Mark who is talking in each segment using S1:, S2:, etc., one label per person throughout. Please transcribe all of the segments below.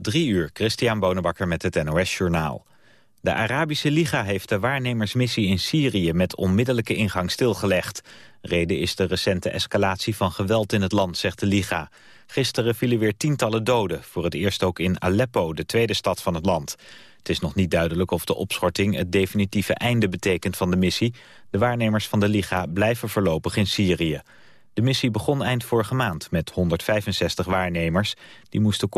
S1: Drie uur, Christian Bonenbakker met het NOS Journaal. De Arabische Liga heeft de waarnemersmissie in Syrië met onmiddellijke ingang stilgelegd. Reden is de recente escalatie van geweld in het land, zegt de Liga. Gisteren vielen weer tientallen doden, voor het eerst ook in Aleppo, de tweede stad van het land. Het is nog niet duidelijk of de opschorting het definitieve einde betekent van de missie. De waarnemers van de Liga blijven voorlopig in Syrië. De missie begon eind vorige maand met 165 waarnemers. Die moesten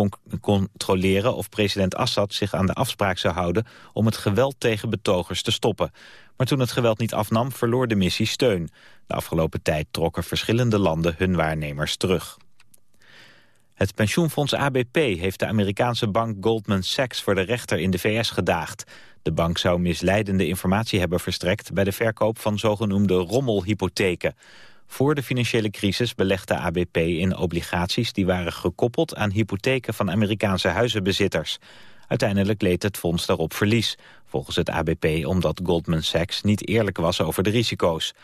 S1: controleren of president Assad zich aan de afspraak zou houden... om het geweld tegen betogers te stoppen. Maar toen het geweld niet afnam, verloor de missie steun. De afgelopen tijd trokken verschillende landen hun waarnemers terug. Het pensioenfonds ABP heeft de Amerikaanse bank Goldman Sachs voor de rechter in de VS gedaagd. De bank zou misleidende informatie hebben verstrekt bij de verkoop van zogenoemde rommelhypotheken. Voor de financiële crisis belegde ABP in obligaties die waren gekoppeld aan hypotheken van Amerikaanse huizenbezitters. Uiteindelijk leed het fonds daarop verlies, volgens het ABP omdat Goldman Sachs niet eerlijk was over de risico's.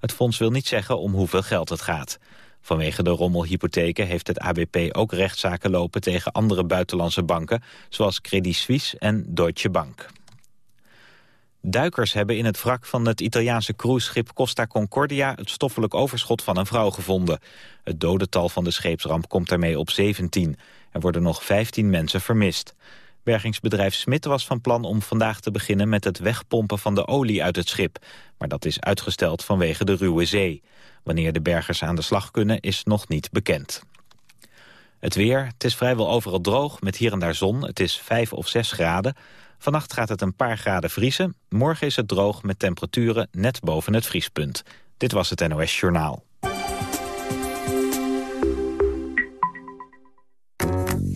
S1: Het fonds wil niet zeggen om hoeveel geld het gaat. Vanwege de rommelhypotheken heeft het ABP ook rechtszaken lopen tegen andere buitenlandse banken, zoals Credit Suisse en Deutsche Bank. Duikers hebben in het wrak van het Italiaanse cruiseschip Costa Concordia het stoffelijk overschot van een vrouw gevonden. Het dodental van de scheepsramp komt daarmee op 17. Er worden nog 15 mensen vermist. Bergingsbedrijf Smit was van plan om vandaag te beginnen met het wegpompen van de olie uit het schip. Maar dat is uitgesteld vanwege de ruwe zee. Wanneer de bergers aan de slag kunnen is nog niet bekend. Het weer, het is vrijwel overal droog met hier en daar zon. Het is 5 of 6 graden. Vannacht gaat het een paar graden vriezen. Morgen is het droog met temperaturen net boven het vriespunt. Dit was het NOS Journaal.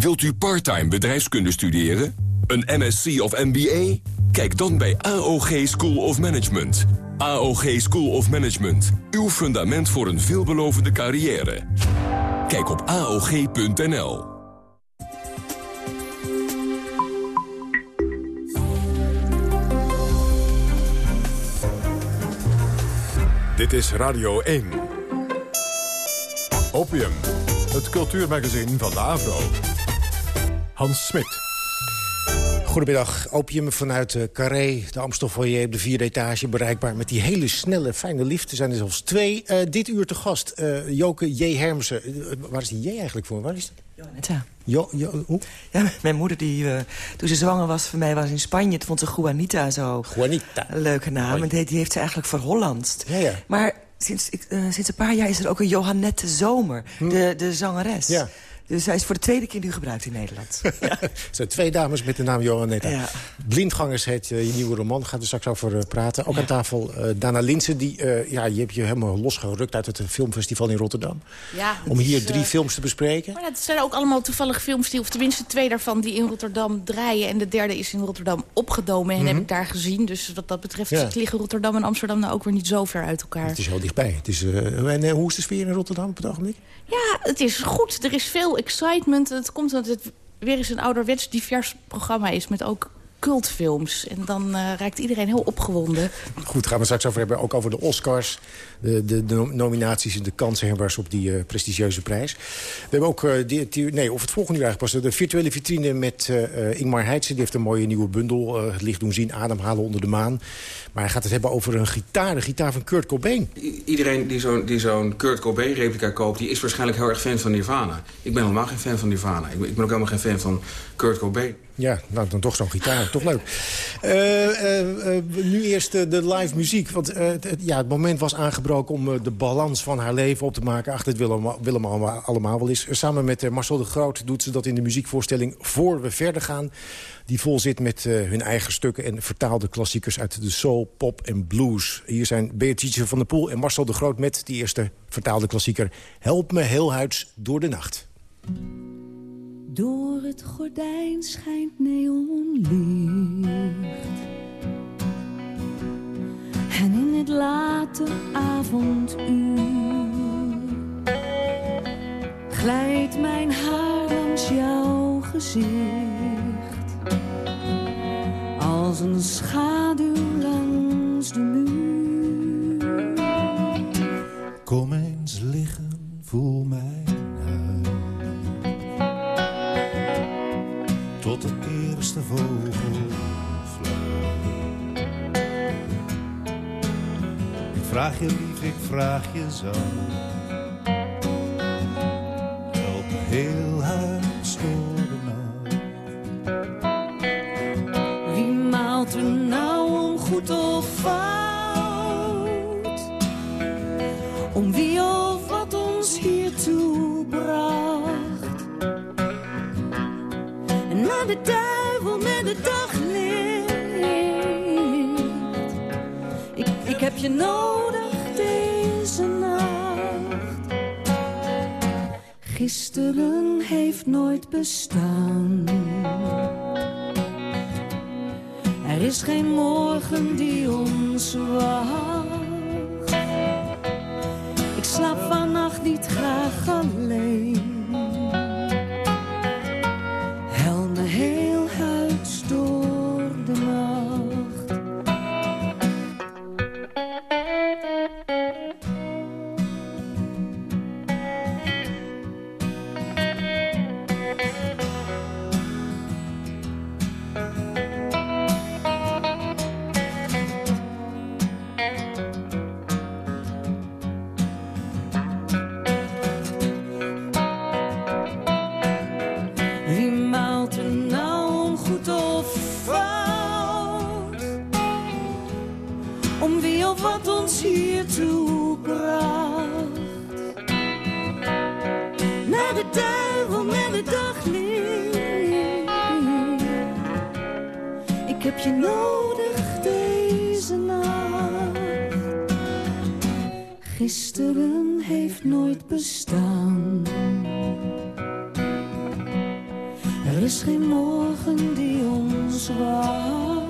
S2: Wilt u parttime bedrijfskunde studeren? Een MSc of MBA? Kijk dan bij AOG School of Management. AOG School of Management. Uw fundament voor een veelbelovende carrière. Kijk op AOG.nl.
S3: Dit is Radio 1. Opium, het cultuurmagazin van de AVRO. Hans Smit.
S4: Goedemiddag, opium vanuit uh, Carré, de Amstelfoyer op de vierde etage... bereikbaar met die hele snelle, fijne lift. Er zijn er zelfs twee. Uh, dit uur te gast, uh, Joke J. Hermsen. waar is die J eigenlijk voor? Waar is dat? Jo, jo, hoe?
S5: Ja, mijn moeder, die, toen ze zwanger was van mij, was in Spanje. Toen vond ze Juanita zo.
S4: Juanita.
S5: Een leuke naam. En die, die heeft ze eigenlijk verhollandst.
S4: Ja, ja.
S5: Maar sinds, ik, sinds een paar jaar is er ook een Johannette Zomer, hm. de, de zangeres.
S4: Ja.
S5: Dus hij is voor de tweede keer nu gebruikt in Nederland. ja.
S4: Er zijn twee dames met de naam Johannetta. Ja. Blindgangers heet uh, je nieuwe roman. Gaan we straks over uh, praten. Ook aan tafel uh, Dana Linsen. Die, ja, je hebt je helemaal losgerukt uit het filmfestival in Rotterdam.
S6: Ja,
S4: Om hier is, drie films te bespreken.
S6: Maar het zijn ook allemaal toevallige films. Die, of tenminste twee daarvan die in Rotterdam draaien. En de derde is in Rotterdam opgenomen. En mm -hmm. heb ik daar gezien. Dus wat dat betreft ja. liggen Rotterdam en Amsterdam nou ook weer niet zo ver uit elkaar.
S4: Het is heel dichtbij. Het is, en hoe is de sfeer in Rotterdam op het ogenblik?
S6: Ja, het is goed. Er is veel excitement. Het komt omdat het weer eens een ouderwets divers programma is... met ook cultfilms. En dan uh, raakt iedereen heel opgewonden.
S4: Goed, gaan we straks over hebben. Ook over de Oscars. De, de, de nominaties en de kansenhebbers op die uh, prestigieuze prijs. We hebben ook, uh, die, die, nee, of het volgende uur eigenlijk pas. De virtuele vitrine met Ingmar Heitse. Die heeft een mooie nieuwe bundel. het licht doen zien, ademhalen onder de maan. Maar hij gaat het hebben over een gitaar. De gitaar van Kurt Cobain.
S7: iedereen die zo'n zo'n Kurt Cobain replica koopt... die is waarschijnlijk heel erg fan van Nirvana. Ik ben helemaal geen fan van Nirvana. Ik ben, ik ben ook helemaal geen fan van Kurt Cobain.
S4: Ja, nou dan toch zo'n gitaar. toch leuk. Uh, uh, uh, nu eerst de live muziek. Want het, ja, het moment was aangebroken om de balans van haar leven op te maken. Ach, dit willen we, willen we allemaal wel eens. Samen met Marcel de Groot doet ze dat in de muziekvoorstelling Voor we verder gaan. Die vol zit met hun eigen stukken en vertaalde klassiekers uit de soul, pop en blues. Hier zijn Beatrice van der Poel en Marcel de Groot met die eerste vertaalde klassieker. Help me heel huids door de nacht.
S8: Door het gordijn schijnt neonlicht. En in het late avonduur glijdt mijn haar langs jouw gezicht. Als een schaduw
S9: vraag je lief, ik vraag je zo. Me heel huis door de nacht.
S8: Wie maalt er nou om goed of fout? Om wie of wat ons hiertoe bracht? naar de duivel met het daglicht. Ik heb je nodig Gisteren heeft nooit bestaan. Er is geen morgen die ons wacht. Ik slaap vannacht niet graag alleen.
S4: wat ons hiertoe bracht. Naar de duivel met de daglicht. Ik heb je nodig deze nacht.
S8: Gisteren heeft nooit bestaan. Er is geen morgen die ons wacht.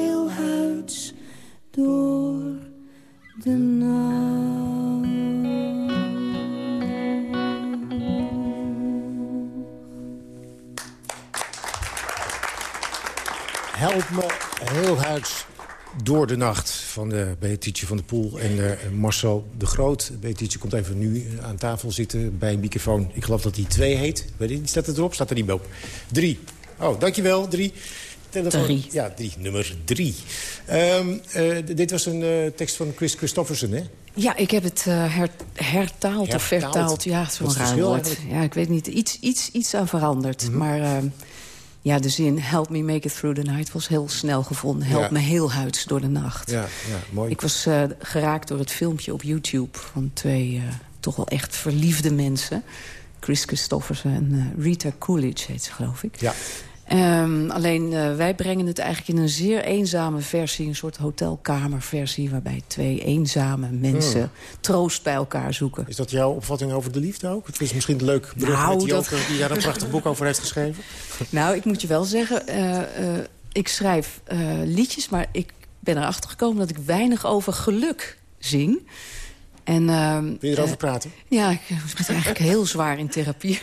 S4: van de Beatrice van de Poel en de Marcel de Groot. Beatrice komt even nu aan tafel zitten bij een microfoon. Ik geloof dat hij twee heet. Weet je, staat het erop? Staat er niet meer op. Drie. Oh, dankjewel. Drie.
S6: Telefoon. Drie.
S4: Ja, drie. Nummer drie. Um, uh, dit was een uh, tekst van Chris Christofferson, hè?
S10: Ja, ik heb het uh, her, hertaald, of vertaald. Ja, zo'n raar woord. Ja, ik weet niet. Iets, iets, iets aan veranderd. Mm -hmm. Maar... Ja, de zin help me make it through the night was heel snel gevonden. Help ja. me heel huids door de nacht.
S4: Ja, ja mooi.
S10: Ik was uh, geraakt door het filmpje op YouTube van twee uh, toch wel echt verliefde mensen. Chris Christofferson en uh, Rita Coolidge heet ze, geloof ik.
S4: Ja.
S8: Um, alleen uh, wij brengen het eigenlijk in een zeer eenzame versie. Een soort hotelkamerversie waarbij twee eenzame mensen hmm. troost bij elkaar zoeken.
S4: Is dat jouw opvatting over de liefde ook? Het is misschien leuk brug nou, met Joker dat... die daar een prachtig boek over heeft geschreven.
S8: Nou, ik moet je wel zeggen, uh, uh, ik schrijf liedjes... maar ik ben erachter gekomen dat ik weinig over geluk zing... En, uh,
S4: Wil je erover praten?
S8: Ja, ik ben eigenlijk heel zwaar in therapie.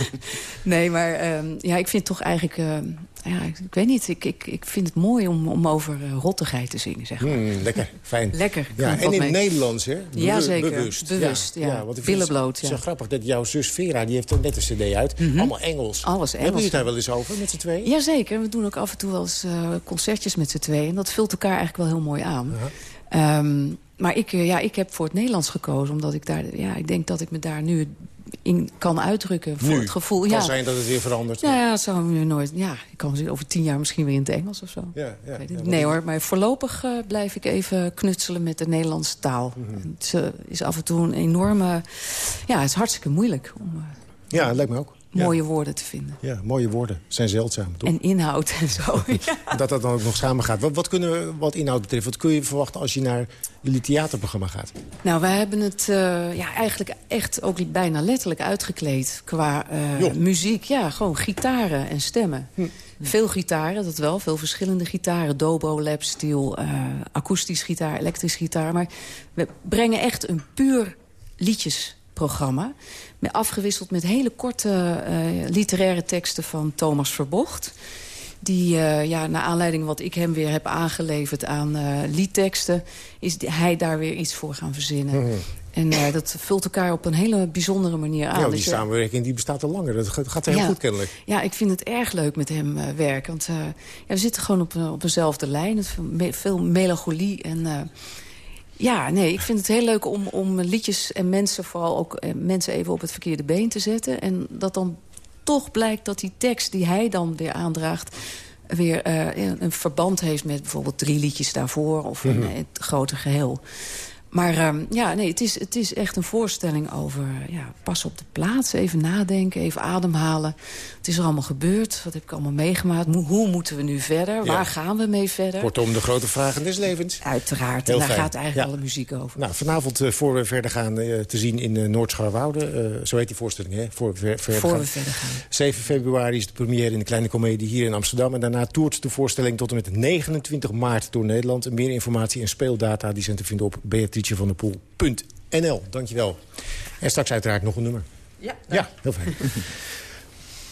S8: nee, maar uh, ja, ik vind toch eigenlijk... Uh, ja, ik, ik, weet niet, ik, ik, ik vind het mooi om, om over uh, rottigheid te zingen, zeg maar.
S4: Mm, lekker, fijn.
S8: Lekker.
S4: Ja, en in het Nederlands, hè?
S8: Be ja, zeker. Bewust. Bewust, ja. ja.
S4: zo grappig dat jouw zus Vera, die heeft net een cd uit. Mm -hmm. Allemaal Engels.
S8: Alles Engels.
S4: Hebben jullie daar wel eens over, met z'n tweeën?
S8: Jazeker, we doen ook af en toe wel eens concertjes met z'n tweeën. En dat vult elkaar eigenlijk wel heel mooi aan. -huh. Um, maar ik, ja, ik heb voor het Nederlands gekozen. Omdat ik daar, ja, ik denk dat ik me daar nu in kan uitdrukken. Voor
S4: nu.
S8: het gevoel.
S4: kan
S8: ja.
S4: zijn dat het weer verandert.
S8: Ja, ja, dat zou nu nooit. Ja, ik kan over tien jaar misschien weer in het Engels of zo.
S4: Ja, ja, ja
S8: nee hoor, maar voorlopig uh, blijf ik even knutselen met de Nederlandse taal. Mm -hmm. Het uh, is af en toe een enorme... Ja, het is hartstikke moeilijk. Om, uh,
S4: ja, dat lijkt me ook
S8: mooie woorden te vinden.
S4: Ja, mooie woorden zijn zeldzaam, toch?
S8: En inhoud en zo.
S4: dat dat dan ook nog samen gaat. Wat, wat, kunnen we, wat inhoud betreft, wat kun je verwachten als je naar jullie theaterprogramma gaat?
S8: Nou, wij hebben het uh, ja, eigenlijk echt ook bijna letterlijk uitgekleed qua uh, muziek. Ja, gewoon gitaren en stemmen. Hm. Veel gitaren, dat wel. Veel verschillende gitaren. Dobro, lap, steel, uh, akoestisch gitaar, elektrisch gitaar. Maar we brengen echt een puur liedjesprogramma afgewisseld met hele korte literaire teksten van Thomas Verbocht. Die, uh, ja, naar aanleiding wat ik hem weer heb aangeleverd aan uh, liedteksten... is hij daar weer iets voor gaan verzinnen. Mm -hmm. En uh, dat vult elkaar op een hele bijzondere manier aan.
S4: Ja, die dus, samenwerking die bestaat al langer. Dat gaat heel
S8: ja,
S4: goed kennelijk.
S8: Ja, ik vind het erg leuk met hem werken. Want ja, we zitten gewoon op, op dezelfde lijn. Het veel, melancholie en... Ja, nee, ik vind het heel leuk om, om liedjes en mensen... vooral ook eh, mensen even op het verkeerde been te zetten. En dat dan toch blijkt dat die tekst die hij dan weer aandraagt... weer uh, een verband heeft met bijvoorbeeld drie liedjes daarvoor... of een, het grote geheel. Maar um, ja, nee, het is, het is echt een voorstelling over ja, pas op de plaats. Even nadenken, even ademhalen. Het is er allemaal gebeurd. Wat heb ik allemaal meegemaakt? Hoe, moeten we nu verder? Ja. Waar gaan we mee verder?
S4: Kortom, de grote vragen des levens.
S8: Uiteraard. Heel en daar fijn. gaat eigenlijk ja. alle muziek over.
S4: Nou, vanavond, uh, voor we verder gaan, uh, te zien in uh, Noord-Scharwoude. zo heet die voorstelling, hè? Voor, we, ver, verder
S8: voor
S4: gaan.
S8: we verder gaan.
S4: 7 februari is de première in de Kleine Comedie hier in Amsterdam. En daarna toert de voorstelling tot en met 29 maart door Nederland. Meer informatie en speeldata die zijn te vinden op Beatrice van der Poel. NL, dankjewel. En straks uiteraard nog een nummer.
S8: Ja,
S4: ja heel fijn.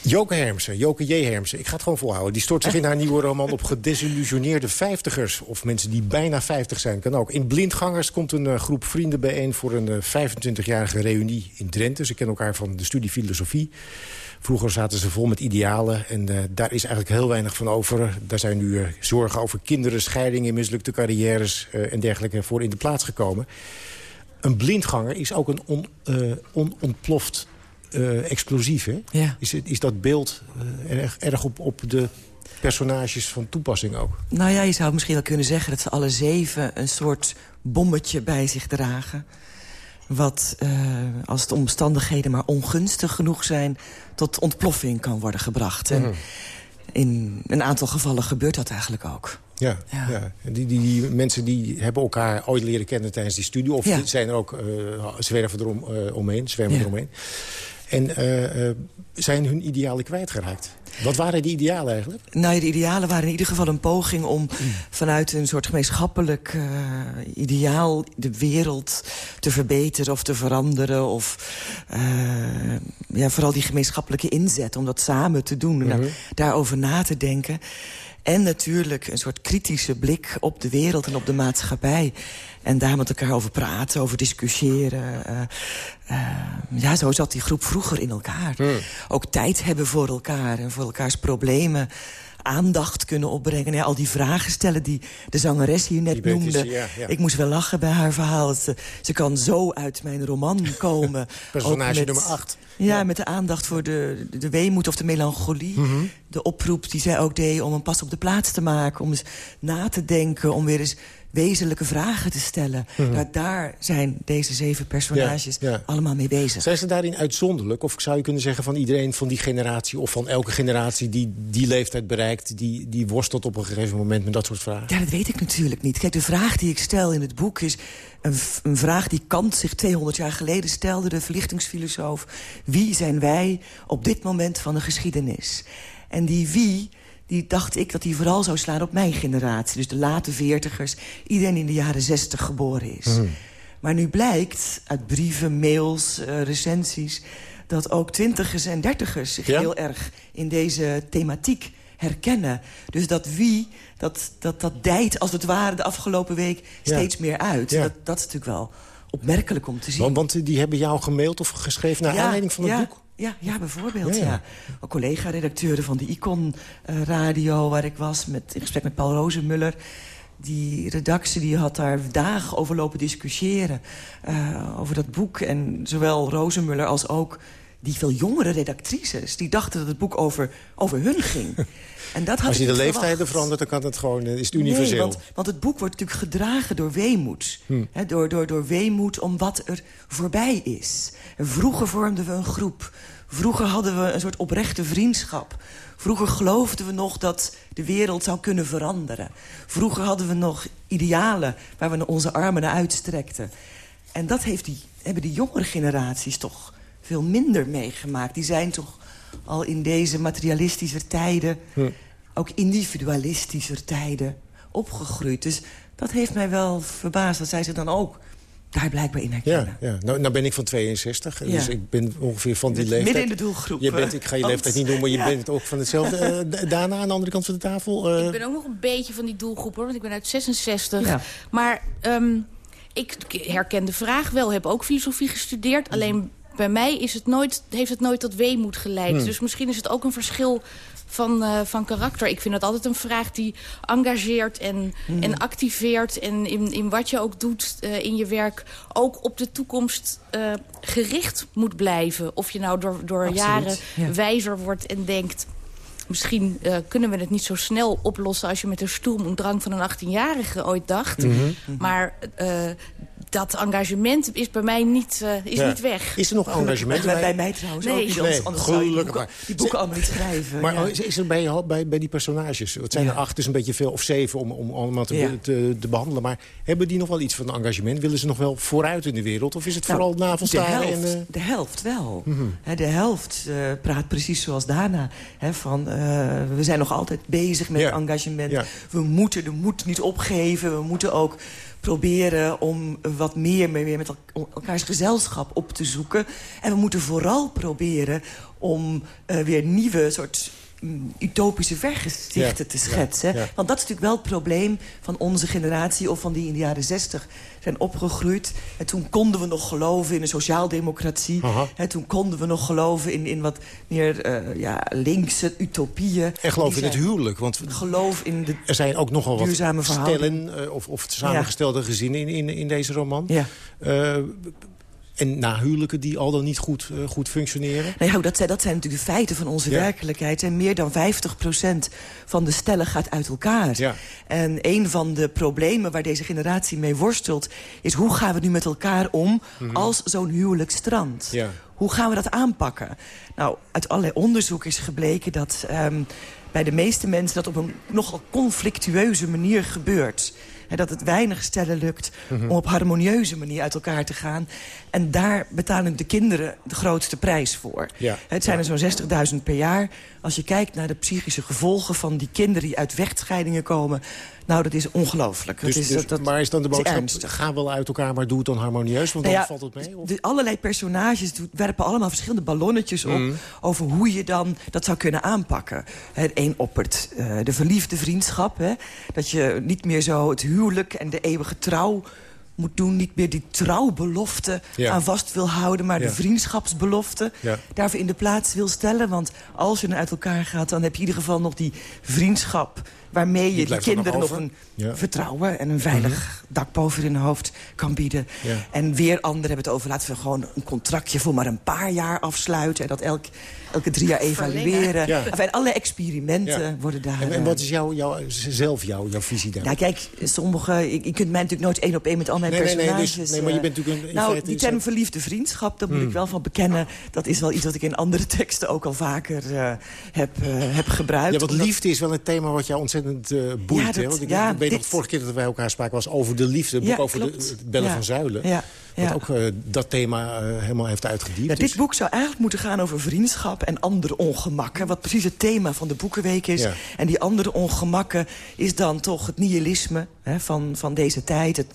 S4: Joke Hermsen, Joke J. Hermsen, ik ga het gewoon volhouden. Die stort zich in haar nieuwe roman op gedesillusioneerde vijftigers. Of mensen die bijna vijftig zijn, kan ook. In Blindgangers komt een uh, groep vrienden bijeen... voor een uh, 25-jarige reunie in Drenthe. Ze kennen elkaar van de studie filosofie. Vroeger zaten ze vol met idealen en uh, daar is eigenlijk heel weinig van over. Daar zijn nu zorgen over kinderen, scheidingen, mislukte carrières... en dergelijke voor in de plaats gekomen een blindganger is ook een on, onontploft explosief. Hè?
S5: Ja.
S4: Is, is dat beeld erg, erg op, op de personages van toepassing ook?
S5: Nou ja, je zou misschien wel kunnen zeggen dat ze alle zeven een soort bommetje bij zich dragen. Wat, uh, als de omstandigheden maar ongunstig genoeg zijn... tot ontploffing kan worden gebracht. En in een aantal gevallen gebeurt dat eigenlijk ook.
S4: Ja, ja. ja. Die, die, die, mensen die hebben elkaar ooit leren kennen tijdens die studie. Of ja. zijn er ook uh, zwerven erom, uh, omheen, zwermen ja. eromheen. En uh, zijn hun idealen kwijtgeraakt. Wat waren die idealen eigenlijk?
S5: Nou, de idealen waren in ieder geval een poging om mm. vanuit een soort gemeenschappelijk uh, ideaal de wereld te verbeteren of te veranderen. Of uh, ja, vooral die gemeenschappelijke inzet om dat samen te doen. -hmm. nou, daarover na te denken. En natuurlijk een soort kritische blik op de wereld en op de maatschappij. En daar met elkaar over praten, over discussiëren. Uh, uh, ja, zo zat die groep vroeger in elkaar. Ook tijd hebben voor elkaar en voor elkaars problemen aandacht kunnen opbrengen. Ja, al die vragen stellen die de zangeres hier net noemde.
S4: Ja, ja.
S5: Ik moest wel lachen bij haar verhaal. Ze, ze kan zo uit mijn roman komen.
S4: Personage met, nummer 8.
S5: Ja, met de aandacht voor de, de weemoed of de melancholie.
S4: Mm -hmm.
S5: De oproep die zij ook deed om een pas op de plaats te maken. Om eens na te denken, om weer eens wezenlijke vragen te stellen.
S4: Mhm.
S5: Daar zijn deze zeven personages
S4: Ja, ja.
S5: allemaal mee bezig.
S4: Zijn ze daarin uitzonderlijk? Of zou je kunnen zeggen van iedereen van die generatie... of van elke generatie die die leeftijd bereikt... die, die worstelt op een gegeven moment met dat soort vragen?
S5: Ja, dat weet ik natuurlijk niet. Kijk, de vraag die ik stel in het boek is... een, een vraag die Kant zich 200 jaar geleden stelde... de verlichtingsfilosoof. Wie zijn wij op dit moment van de geschiedenis? En die wie, die dacht ik dat die vooral zou slaan op mijn generatie. Dus de late veertigers, iedereen in de jaren zestig geboren is. Maar nu blijkt uit brieven, mails, eh, recensies... dat ook twintigers en dertigers zich
S4: Ja?
S5: heel erg in deze thematiek herkennen. Dus dat wie, dat, dat, dat dijt als het ware de afgelopen week
S4: Ja.
S5: steeds meer uit.
S4: Ja.
S5: Dat, dat is natuurlijk wel opmerkelijk om te zien.
S4: Want, want die hebben jou gemaild of geschreven naar aanleiding van het
S5: ja,
S4: boek?
S5: Ja, ja bijvoorbeeld.
S4: Ja,
S5: Ja, collega-redacteuren van de Icon eh, Radio... waar ik was met, in gesprek met Paul Rozenmuller. Die redactie die had daar dagen over lopen discussiëren... eh, over dat boek. En zowel Rozenmuller als ook die veel jongere redactrices... die dachten dat het boek over, over hun ging. En dat had
S4: Als je de leeftijden verandert, dan kan het gewoon, eh, is het universeel.
S5: Nee, want, want het boek wordt natuurlijk gedragen door weemoed.
S4: Hm.
S5: Door, door, door weemoed om wat er voorbij is. En vroeger vormden we een groep. Vroeger hadden we een soort oprechte vriendschap. Vroeger geloofden we nog dat de wereld zou kunnen veranderen. Vroeger hadden we nog idealen waar we onze armen naar uitstrekten. En dat heeft die, hebben die jongere generaties toch veel minder meegemaakt. Die zijn toch al in deze materialistische tijden...
S4: Hm.
S5: ook individualistischer tijden opgegroeid. Dus dat heeft mij wel verbaasd dat zij zich dan ook daar blijkbaar in herkennen.
S4: Ja, ja. Nou, nou ben ik van 62,
S5: Ja.
S4: dus ik ben ongeveer van die leeftijd.
S5: midden in de doelgroep,
S4: Je bent, ik ga je leeftijd niet noemen, maar je
S5: Ja.
S4: bent ook van hetzelfde. Eh, Daarna aan de andere kant van de tafel. eh,
S6: Ik ben ook nog een beetje van die doelgroep, hoor. Want ik ben uit 66.
S5: Ja.
S6: Maar ehm, ik herken de vraag wel. Heb ook filosofie gestudeerd. Alleen bij mij is het nooit, heeft het nooit tot weemoed geleid.
S11: Hmm.
S6: Dus misschien is het ook een verschil van, eh, van karakter. Ik vind het altijd een vraag die engageert en,
S11: Hmm.
S6: en activeert. En in, in wat je ook doet eh, in je werk ook op de toekomst eh, gericht moet blijven. Of je nou door, door
S11: Absoluut,
S6: jaren
S11: ja.
S6: wijzer wordt en denkt... Misschien kunnen we het niet zo snel oplossen... als je met de stoem en drang van een 18-jarige ooit dacht.
S4: Mhm.
S6: Maar dat engagement is bij mij niet, eh, is
S4: Ja.
S6: niet weg.
S4: Is er nog engagement?
S5: Bij, bij mij trouwens
S6: Nee.
S5: ook niet.
S4: Nee,
S5: Anders, je die
S4: gelukkig
S5: boeken,
S4: maar.
S5: die boeken allemaal niet schrijven.
S4: Maar
S5: ja.
S4: is, is er bij, je- bij, bij die personages, het zijn er acht, dus een beetje veel, of zeven om, om allemaal te,
S5: Ja.
S4: te, te behandelen. Maar hebben die nog wel iets van engagement? Willen ze nog wel vooruit in de wereld? Of is het
S5: Nou,
S4: vooral
S5: de
S4: navelstaren?
S5: helft,
S4: En, eh,
S5: de helft wel.
S4: Mhm.
S5: Hè, de helft eh, praat precies zoals Dana. Hè, van, eh, we zijn nog altijd bezig met
S4: Ja.
S5: engagement.
S4: Ja.
S5: We moeten de moed niet opgeven. We moeten ook proberen om wat meer, meer met el- elkaars gezelschap op te zoeken. En we moeten vooral proberen om eh, weer nieuwe soort utopische vergezichten
S11: Ja,
S5: te schetsen.
S11: ja.
S5: Want dat is natuurlijk wel het probleem van onze generatie... of van die in de jaren zestig zijn opgegroeid. En toen konden we nog geloven in een sociaaldemocratie. Hè, toen konden we nog geloven in, in wat meer eh, ja, linkse utopieën.
S4: en geloof in het huwelijk. Want
S5: Geloof in de
S4: er zijn ook nogal wat stellen eh, of, of samengestelde gezinnen in, in, in deze roman.
S5: Ja.
S4: En na huwelijken die al dan niet goed, eh, goed functioneren.
S5: Nou ja, dat zijn, dat zijn natuurlijk de feiten van onze
S4: Ja.
S5: werkelijkheid. En meer dan 50% van de stellen gaat uit elkaar.
S4: Ja.
S5: En een van de problemen waar deze generatie mee worstelt... is hoe gaan we nu met elkaar om
S4: Mhm.
S5: als zo'n huwelijk strandt?
S4: Ja.
S5: Hoe gaan we dat aanpakken? Nou, uit allerlei onderzoek is gebleken dat ehm, bij de meeste mensen... dat op een nogal conflictueuze manier gebeurt. Hè, dat het weinig stellen lukt
S11: Mhm.
S5: om op harmonieuze manier uit elkaar te gaan. En daar betalen de kinderen de grootste prijs voor.
S4: Ja.
S5: Het zijn er zo'n 60.000 per jaar. Als je kijkt naar de psychische gevolgen van die kinderen... die uit vechtscheidingen komen... nou, dat is ongelooflijk.
S4: Dus,
S5: is,
S4: dus-
S5: dat,
S4: maar is dan de boodschap, ga wel uit elkaar, maar doe het dan harmonieus, want
S5: Nou
S4: dan valt het mee? Of?
S5: De, allerlei personages werpen allemaal verschillende ballonnetjes op...
S4: Mhm.
S5: over hoe je dan dat zou kunnen aanpakken. Het een oppert eh, de verliefde vriendschap. Hè? Dat je niet meer zo het huwelijk en de eeuwige trouw moet doen. Niet meer die trouwbelofte aan vast wil houden... maar de vriendschapsbelofte daarvoor in de plaats wil stellen. Want als je uit elkaar gaat, dan heb je in ieder geval nog die vriendschap waarmee je die, kinderen nog, een vertrouwen... en een veilig mhm. dak boven hun hoofd kan bieden. En weer anderen hebben het over... laten we gewoon een contractje voor maar een paar jaar afsluiten... en dat elk, elke drie jaar evalueren. Ja. Enfin, alle experimenten worden daar...
S4: En, en, wat is jouw, jouw, zelf jouw, jouw visie daar?
S5: Nou kijk, sommige... Je, je kunt mij natuurlijk nooit één op één met al mijn personages...
S4: Nee, dus, nee, maar je bent natuurlijk een,
S5: Nou, die term verliefde vriendschap, daar moet ik hmm. wel van bekennen. Dat is wel iets wat ik in andere teksten ook al vaker uh, heb, uh, heb gebruikt.
S4: Ja, want liefde is wel een thema wat jou ontzettend uh, boeit. Ja, Want ik, ja, weet nog, de vorige keer dat wij elkaar spraken was over de liefde. Een boek over de, het bellen van zuilen. Wat ook uh, dat thema uh, helemaal heeft uitgediept.
S5: Dit boek zou eigenlijk moeten gaan over vriendschap en andere ongemakken. Wat precies het thema van de Boekenweek is. En die andere ongemakken is dan toch het nihilisme hè, van, van deze tijd. Het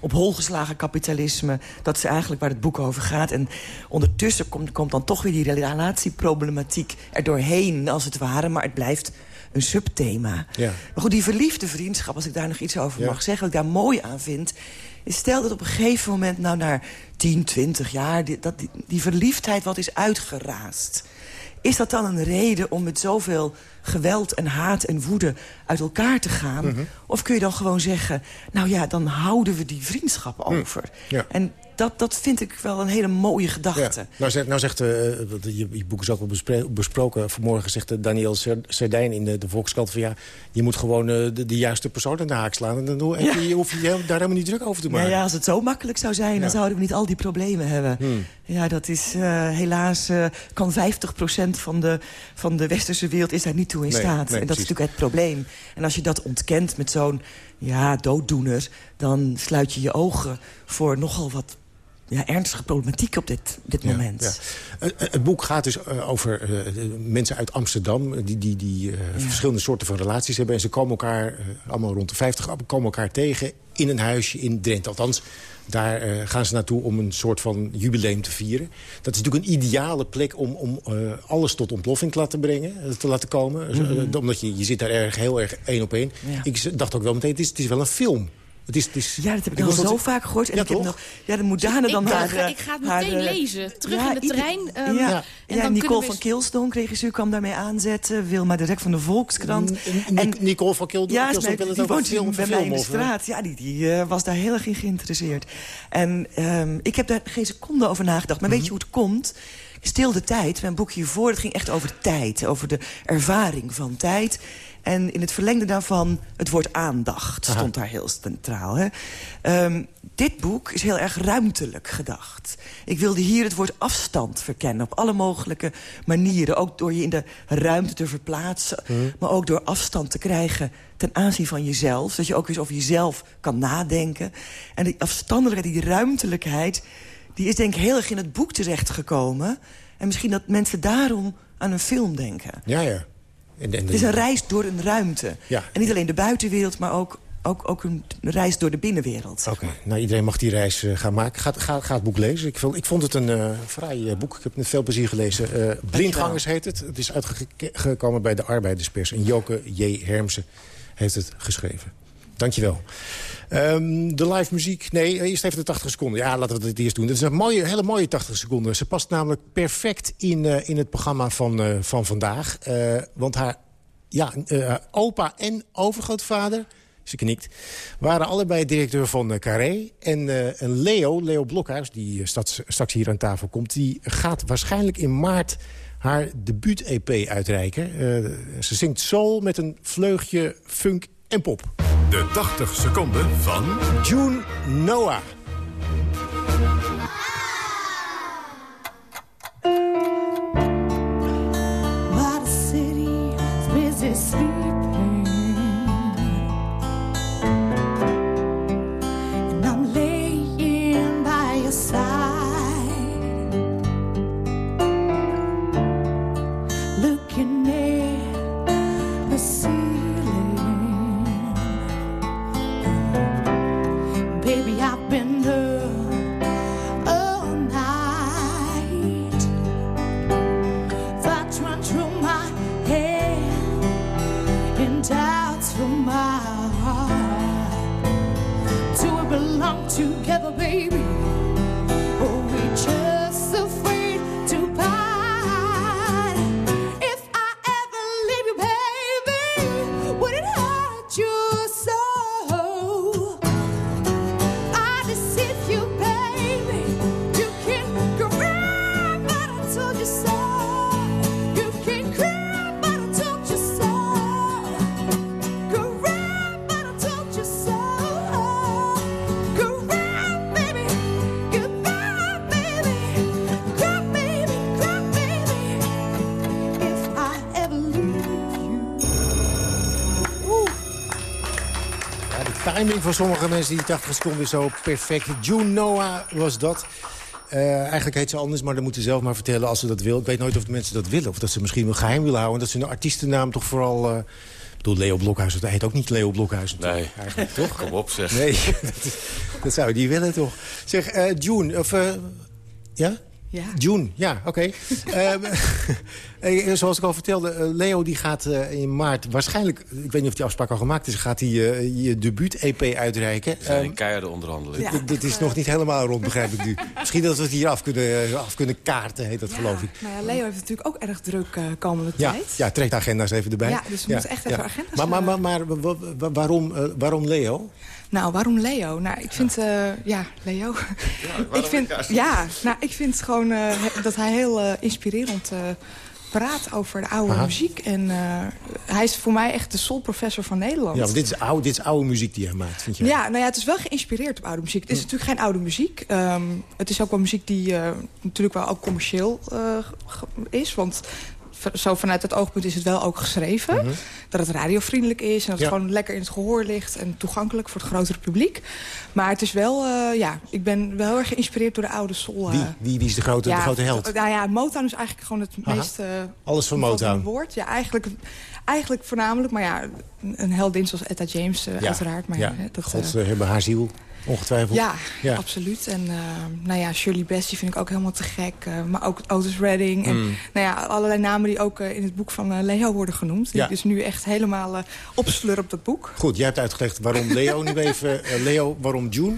S5: op hol geslagen kapitalisme. Dat is eigenlijk waar het boek over gaat. En ondertussen komt, komt dan toch weer die relatieproblematiek er doorheen, als het ware. Maar het blijft een subthema. Ja. Maar goed, die verliefde vriendschap, als ik daar nog iets over mag zeggen... wat ik daar mooi aan vind... is stel dat op een gegeven moment, nou na 10, 20 jaar... Die, dat, die, die verliefdheid wat is uitgeraasd... Is dat dan een reden om met zoveel geweld en haat en woede uit elkaar te gaan? Mhm. Of kun je dan gewoon zeggen, nou ja, dan houden we die vriendschap hm. over. Ja. En dat, dat vind ik wel een hele mooie gedachte.
S4: Nou, zegt, nou zegt uh, je, je boek is ook wel besproken. Vanmorgen zegt uh, Daniel Serdijn in de, de Volkskrant... van ja, je moet gewoon uh, de, de, juiste persoon aan de haak slaan. En dan ja. je, hoef je daar helemaal niet druk over te maken.
S5: Ja, ja als het zo makkelijk zou zijn, dan zouden we niet al die problemen hebben. Hmm. Ja, dat is helaas... kan 50% van de, van de westerse wereld is daar niet toe in staat. en dat is natuurlijk het probleem. En als je dat ontkent met zo'n ja, dooddoener... dan sluit je je ogen voor nogal wat ja, ernstige problematiek op dit, dit moment. Ja.
S4: Eh, eh, het boek gaat dus uh, over uh, mensen uit Amsterdam... die, die, die uh, verschillende soorten van relaties hebben. En ze komen elkaar, allemaal rond de 50, komen elkaar tegen... in een huisje in Drenthe. Althans, daar gaan ze naartoe om een soort van jubileum te vieren. Dat is natuurlijk een ideale plek om, om alles tot ontploffing te laten brengen. Te laten komen. Mm -hmm. Omdat je, je zit daar erg, heel erg één op één. Ik dacht ook wel meteen, het is, het is wel een film...
S5: Het is, het is, ja, dat heb ik, al zo vaak gehoord. En ja, ik heb nog, ja, dan moet Dane dan
S6: ik,
S5: haar...
S6: Ga, ik ga het meteen haar, lezen. Terug in de trein. Um,
S5: ja, en ja, Nicole van Kilsdonk, regisseur, kwam daarmee aanzetten. Wilma direct van de Volkskrant.
S4: En, Nicole van Kilsdonk,
S5: ja, Kilsdonk wil het die woont film, bij mij in de straat. Ja, die, die uh, was daar heel erg in geïnteresseerd. En um, ik heb daar geen seconde over nagedacht. Maar mm -hmm. weet je hoe het komt? Stil de tijd, mijn boekje hiervoor, het ging echt over tijd. Over de ervaring van tijd. En in het verlengde daarvan het woord aandacht stond daar heel centraal. Hè? Um, dit boek is heel erg ruimtelijk gedacht. Ik wilde hier het woord afstand verkennen op alle mogelijke manieren. Ook door je in de ruimte te verplaatsen. Hmm. Maar ook door afstand te krijgen ten aanzien van jezelf. Zodat je ook eens over jezelf kan nadenken. En die afstandelijkheid, die ruimtelijkheid... die is denk ik heel erg in het boek terechtgekomen. En misschien dat mensen daarom aan een film denken.
S4: Ja, ja.
S5: Het is een reis door een ruimte. Ja. En niet alleen de buitenwereld, maar ook, ook, ook een reis door de binnenwereld.
S4: Oké, nou iedereen mag die reis uh, gaan maken. Ga, ga, ga, het boek lezen. Ik vond, ik vond het een uh, fraai uh, boek. Ik heb het met veel plezier gelezen. Blindgangers heet het. Het is uitgekomen bij de Arbeiderspers. En Joke J. Hermsen heeft het geschreven. Dankjewel. Um, de live muziek, nee, eerst even de 80 seconden. Ja, laten we het eerst doen. Het is een mooie, hele mooie 80 seconden. Ze past namelijk perfect in, uh, in het programma van, uh, van vandaag. Uh, want haar ja, opa en overgrootvader, ze knikt, waren allebei directeur van Carré. En, en Leo, Leo Blokhuis, die straks, straks hier aan tafel komt... die gaat waarschijnlijk in maart haar debuut-EP uitreiken. ze zingt soul met een vleugje funk en pop.
S11: De 80 seconden van...
S4: June Noah.
S8: The baby.
S4: Timing van sommige mensen die 80 seconden zo perfect. June Noah was dat. Uh, eigenlijk heet ze anders, maar dan moeten ze zelf maar vertellen als ze dat wil. Ik weet nooit of de mensen dat willen. Of dat ze misschien wel geheim willen houden. Dat ze een artiestennaam toch vooral... Uh, ik bedoel, Leo Blokhuis, dat heet ook niet Leo Blokhuis
S12: Nee,
S4: eigenlijk, toch?
S12: Kom op, zeg.
S4: Nee, dat, dat zou je niet willen, toch? Zeg, uh, June, of... ja?
S10: Ja.
S4: June, ja, oké. Okay. zoals ik al vertelde, Leo die gaat uh, in maart waarschijnlijk... ik weet niet of die afspraak al gemaakt is... gaat hij uh, je debuut-EP uitreiken.
S12: We zijn in keiharde onderhandeling.
S4: Ja. Dit is nog niet helemaal rond, begrijp ik nu. Misschien dat we het hier af kunnen, af kunnen kaarten, heet dat
S10: ja.
S4: geloof ik.
S10: Nou ja, Leo heeft natuurlijk ook erg druk uh, komende
S4: ja.
S10: tijd.
S4: Ja, trek de agenda's even erbij.
S10: Ja, dus we moeten echt even agenda's...
S4: Maar, maar, maar, maar waarom, waarom Leo?
S10: Nou, waarom Leo? Nou, ik vind... Uh, ja, Leo.
S12: Ja,
S10: ik vind, ja, nou, ik vind gewoon uh, dat hij heel uh, inspirerend praat over de oude Aha. muziek. En hij is voor mij echt de soul-professor van Nederland.
S4: Ja, want dit is, oude, dit is oude muziek die hij maakt, vind je?
S10: Ja, nou ja, het is wel geïnspireerd op oude muziek. Het is hm. natuurlijk geen oude muziek. Um, het is ook wel muziek die natuurlijk wel ook commercieel is. Want zo vanuit het oogpunt is het wel ook geschreven. Mm -hmm. Dat het radiovriendelijk is en dat het ja. gewoon lekker in het gehoor ligt... en toegankelijk voor het grotere publiek. Maar het is wel, uh, ja, ik ben wel heel erg geïnspireerd door de oude soul. Uh,
S4: wie? wie? Wie is de grote,
S10: ja,
S4: de grote held?
S10: Nou ja, Motown is eigenlijk gewoon het
S4: Aha.
S10: meest... Uh,
S4: Alles van Motown?
S10: woord. Ja, eigenlijk, eigenlijk voornamelijk. Maar ja, een heldin zoals Etta James ja. uiteraard. Maar,
S4: ja.
S10: dat,
S4: God hebben haar ziel. Ongetwijfeld.
S10: Ja, ja, absoluut. En uh, nou ja, Shirley Bassey die vind ik ook helemaal te gek. Uh, maar ook Otis Redding. En
S4: Mm.
S10: nou ja, allerlei namen die ook uh, in het boek van Leo worden genoemd. Die
S4: Ja.
S10: ik dus nu echt helemaal opslur op dat boek.
S4: Goed, jij hebt uitgelegd waarom Leo nu even. eh, Leo, waarom June?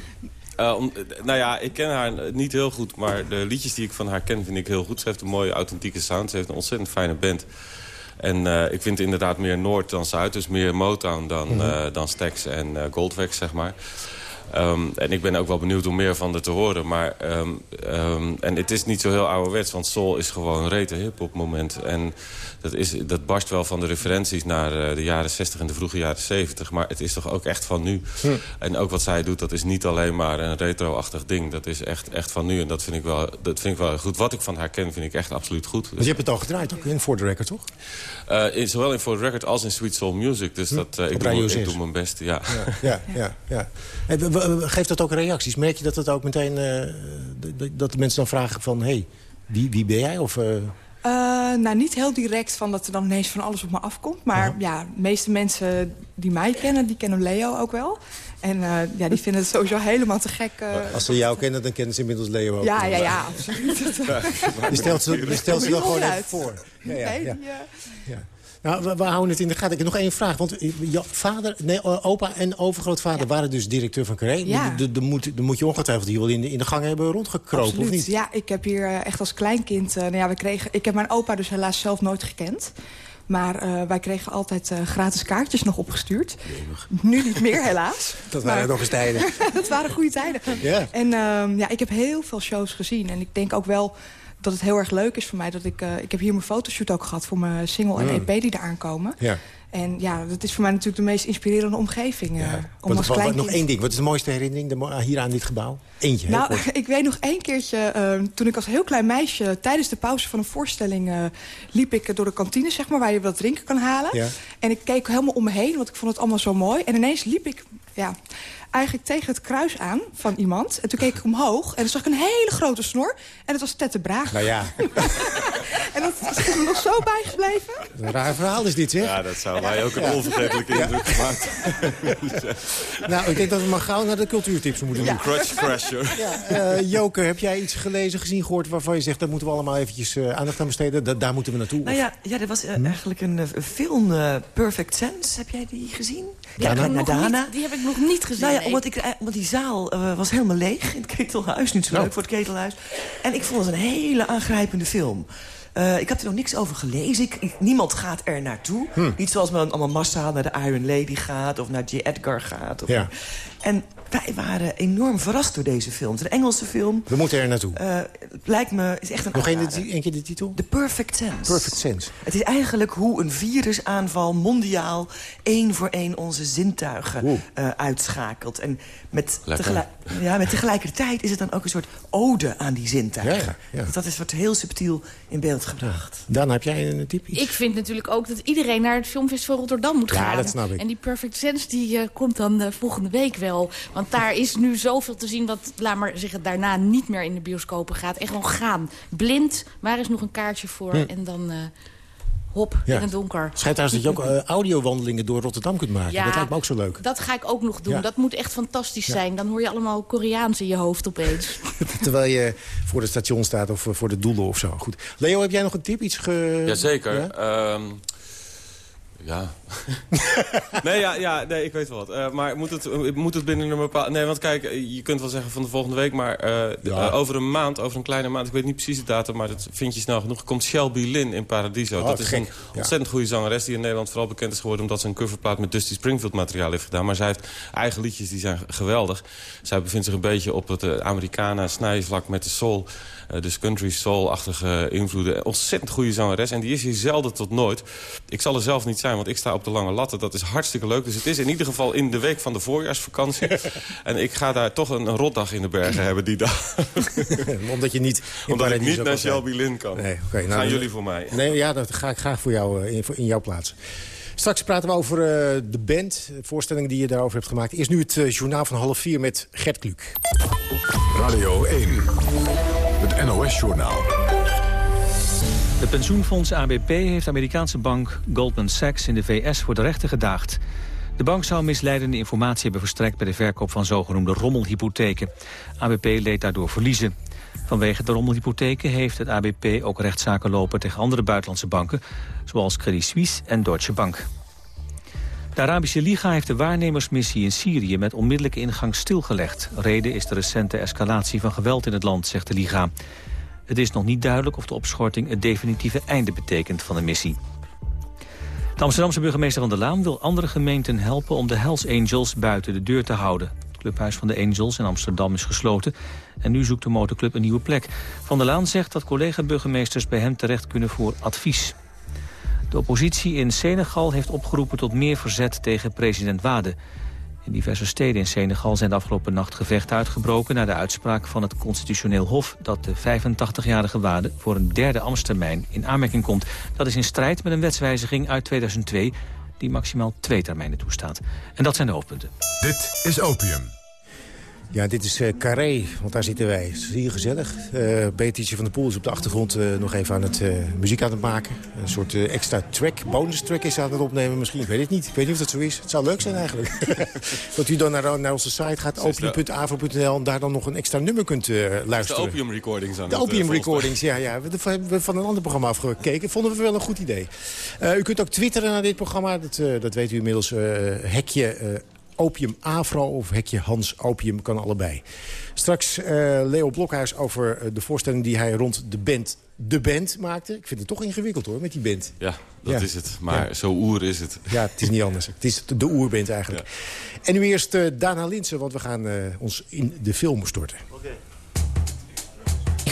S12: Uh, om, nou ja, ik ken haar niet heel goed, maar de liedjes die ik van haar ken vind ik heel goed. Ze heeft een mooie authentieke sound, ze heeft een ontzettend fijne band. En uh, ik vind inderdaad meer Noord dan Zuid, dus meer Motown dan, uh, dan Stax en uh, Goldwax, zeg maar. Um, en ik ben ook wel benieuwd om meer van haar te horen. Maar, um, um, en het is niet zo heel ouderwets, want soul is gewoon rete hip op het moment. En dat, is, dat barst wel van de referenties naar uh, de jaren 60 en de vroege jaren 70. Maar het is toch ook echt van nu.
S4: Hm.
S12: En ook wat zij doet, dat is niet alleen maar een retro-achtig ding. Dat is echt, echt van nu. En dat vind, ik wel, dat vind ik wel goed. Wat ik van haar ken, vind ik echt absoluut goed.
S4: Dus je hebt het al gedraaid ook in For The Record, toch?
S12: Uh, in, zowel in For The Record als in Sweet Soul Music. Dus
S4: Hm.
S12: dat, uh, ik, doe,
S4: Radio
S12: ik
S4: 6.
S12: doe mijn best, ja.
S4: Ja, ja, ja. ja. W- geeft dat ook reacties? Merk je dat het ook meteen... eh, dat de mensen dan vragen van... hé, hey, wie, wie ben jij? Of, eh,
S10: Uh, nou, niet heel direct van dat er dan ineens van alles op me afkomt. Maar ja, de meeste mensen die mij kennen, die kennen Leo ook wel. En uh, ja, die vinden het sowieso helemaal te gek. uh,
S4: als ze jou kennen, dan kennen ze inmiddels Leo ook.
S10: ja, ja, ja, absoluut.
S4: Je stelt ze, je stelt ze dan gewoon even voor. Ja, ja,
S10: Nee,
S4: ja.
S10: die, uh,
S4: Ja. Nou, we, we houden het in de gaten. Ik heb nog één vraag. Want je vader, nee, eh, opa en overgrootvader waren dus directeur van Carré.
S10: Ja.
S4: Dan moet, moet je ongetwijfeld hier wel in de, in de gang hebben rondgekropen,
S10: Absoluut.
S4: of niet?
S10: Ja, ik heb hier uh, echt als kleinkind... Nou ja, we kregen, ik heb mijn opa dus helaas zelf nooit gekend. Maar uh, wij kregen altijd uh, gratis kaartjes nog opgestuurd. Nu niet meer, helaas.
S4: Dat waren
S10: Maar-
S4: nog eens tijden.
S10: dat waren goede tijden.
S4: Ja.
S10: En uh, ja, ik heb heel veel shows gezien. En ik denk ook wel dat het heel erg leuk is voor mij. Dat ik, uh, ik heb hier mijn fotoshoot ook gehad voor mijn single en
S4: Mm.
S10: EP die eraan komen.
S4: Ja.
S10: En ja, dat is voor mij natuurlijk de meest inspirerende omgeving. uh, om
S4: Wat,
S10: als
S4: wat- wat- nog één ding. Wat is de mooiste herinnering mo- hier aan dit gebouw? Eentje,
S10: Nou, ik weet nog één keertje, eh, toen ik als heel klein meisje... tijdens de pauze van een voorstelling eh, liep ik door de kantine... Zeg maar, waar je wat drinken kan halen.
S4: Ja.
S10: En ik keek helemaal om me heen, want ik vond het allemaal zo mooi. En ineens liep ik ja, eigenlijk tegen het kruis aan van iemand. En toen keek ik omhoog en dan zag ik een hele grote snor. En dat was Tette Braag.
S4: Nou ja,
S10: En dat is me nog zo bijgebleven.
S4: een raar verhaal is dit, zeg.
S12: Ja, dat zou mij ook een
S4: Ja.
S12: onvergetelijke indruk gemaakt
S4: Nou, ik denk dat we maar gauw naar de cultuurtips moeten doen.
S12: Crutch crasher.
S4: Ja, eh, Joker, heb jij iets gelezen, gezien, gehoord... waarvan je zegt, daar moeten we allemaal eventjes eh, aandacht aan besteden? Da- daar moeten we naartoe.
S5: Nou ja, ja er was eh, eigenlijk een, film, Perfect Sense. Heb jij die gezien?
S4: Ja, nou,
S5: Dana.
S6: niet- die heb ik nog niet gezien.
S5: Nou ja, omdat, ik, eh, omdat die zaal eh, was helemaal leeg in het ketelhuis. Niet zo
S4: Nou.
S5: leuk voor het ketelhuis. En ik vond het een hele aangrijpende film. Eh, ik heb er nog niks over gelezen. Ik, ik- niemand gaat er naartoe.
S4: Hm.
S5: Niet zoals men allemaal massaal naar de Iron Lady gaat... of naar J. Edgar gaat. Of
S4: Ja.
S5: En wij waren enorm verrast door deze film. Het is een Engelse film.
S4: We moeten er naartoe.
S5: Eh, lijkt me, is echt een
S4: Nog een, keer de titel?
S5: The Perfect Sense.
S4: Perfect Sense.
S5: Het is eigenlijk hoe een virusaanval mondiaal... één voor één onze zintuigen uh, uitschakelt. En met, tegelijk, ja, met tegelijkertijd is het dan ook een soort ode aan die zintuigen. Ja, ja. Dat is wat heel subtiel in beeld gebracht.
S4: Dan heb jij een tip
S6: Ik vind natuurlijk ook dat iedereen naar het Filmfestival Rotterdam moet gaan.
S4: Ja, dat snap ik.
S6: En die Perfect Sense die, uh, komt dan uh, volgende week wel. Want daar is nu zoveel te zien dat, laat maar zeggen, daarna niet meer in de bioscopen gaat. En gewoon gaan. Blind, waar is nog een kaartje voor? Hm. En dan... Uh, hop, in het donker.
S4: Schijnt trouwens dat je ook uh, audiowandelingen door Rotterdam kunt maken. Ja, dat lijkt me ook zo leuk.
S6: Dat ga ik ook nog doen. Dat moet echt fantastisch zijn. Dan hoor je allemaal Koreaans in je hoofd opeens.
S4: Terwijl je voor de station staat of voor de doelen of zo. Goed. Leo, heb jij nog een tip? Iets ge...
S12: Jazeker. Ja? Um, ja. nee, ja, ja, nee, ik weet wel wat. Uh, maar moet het, moet het binnen een bepaalde... Nee, want kijk, je kunt wel zeggen van de volgende week... maar uh, ja. uh, over een maand, over een kleine maand... ik weet niet precies de datum, maar dat vind je snel genoeg... komt Shelby Lynn in Paradiso.
S4: Oh,
S12: dat is
S4: gek.
S12: een ontzettend goede zangeres... die in Nederland vooral bekend is geworden... omdat ze een coverplaat met Dusty Springfield materiaal heeft gedaan. Maar zij heeft eigen liedjes, die zijn geweldig. Zij bevindt zich een beetje op het Americana snijvlak met de soul... dus country soul-achtige invloeden. Ontzettend goede zangeres. En die is hier zelden tot nooit. Ik zal er zelf niet zijn, want ik sta op de lange latten. Dat is hartstikke leuk. Dus het is in ieder geval in de week van de voorjaarsvakantie. en ik ga daar toch een, een rotdag in de bergen hebben die dag.
S4: Omdat je niet
S12: Omdat ik niet naar Shelby Lynn kan.
S4: Nee, okay, nou,
S12: Gaan jullie voor mij?
S4: Nee, ja, dat ga ik graag voor jou, in, in jouw plaats. Straks praten we over uh, de band, de voorstelling die je daarover hebt gemaakt. Eerst nu het uh, journaal van half vier met Gert Kluk.
S11: Radio 1, het NOS-journaal.
S13: Het pensioenfonds ABP heeft de Amerikaanse bank Goldman Sachs in de VS voor de rechter gedaagd. De bank zou misleidende informatie hebben verstrekt bij de verkoop van zogenoemde rommelhypotheken. ABP leed daardoor verliezen. Vanwege de rommelhypotheken heeft het ABP ook rechtszaken lopen tegen andere buitenlandse banken, zoals Credit Suisse en Deutsche Bank. De Arabische Liga heeft de waarnemersmissie in Syrië met onmiddellijke ingang stilgelegd. Reden is de recente escalatie van geweld in het land, zegt de Liga. Het is nog niet duidelijk of de opschorting het definitieve einde betekent van de missie. De Amsterdamse burgemeester Van der Laan wil andere gemeenten helpen om de Hells Angels buiten de deur te houden. Het clubhuis van de Angels in Amsterdam is gesloten en nu zoekt de motorclub een nieuwe plek. Van der Laan zegt dat collega-burgemeesters bij hem terecht kunnen voor advies. De oppositie in Senegal heeft opgeroepen tot meer verzet tegen president Wade. In diverse steden in Senegal zijn de afgelopen nacht gevechten uitgebroken... na de uitspraak van het Constitutioneel Hof... dat de 85-jarige Wade voor een derde ambtstermijn in aanmerking komt. Dat is in strijd met een wetswijziging uit 2002... die maximaal twee termijnen toestaat. En dat zijn de hoofdpunten.
S11: Dit is Opium.
S4: Ja, dit is uh, Carré, want daar zitten wij. Zie je gezellig. Uh, Beatrice van der Poel is op de achtergrond uh, nog even aan het muziek aan het maken. Een soort extra track, bonus track is aan het opnemen misschien. Ik weet het niet. Ik weet niet of dat zo is. Het zou leuk zijn eigenlijk. dat u dan naar, naar onze site gaat, opium.avro.nl... en daar dan nog een extra nummer kunt luisteren.
S12: De opium recordings aan
S4: De opium recordings, ja. ja. We hebben we van een ander programma afgekeken. Vonden we wel een goed idee. u kunt ook twitteren naar dit programma. Dat, dat weet u inmiddels. hekje Opium Afro of Hekje Hans Opium kan allebei. Straks uh, Leo Blokhuis over de voorstelling die hij rond de band De Band maakte. Ik vind het toch ingewikkeld hoor, met die band.
S12: Ja, dat ja. is het. Maar ja. zo oer is het.
S4: Ja, het is niet anders. Het is de oerband eigenlijk. Ja. En nu eerst uh, Dana Linsen, want we gaan uh, ons in de film storten. Okay.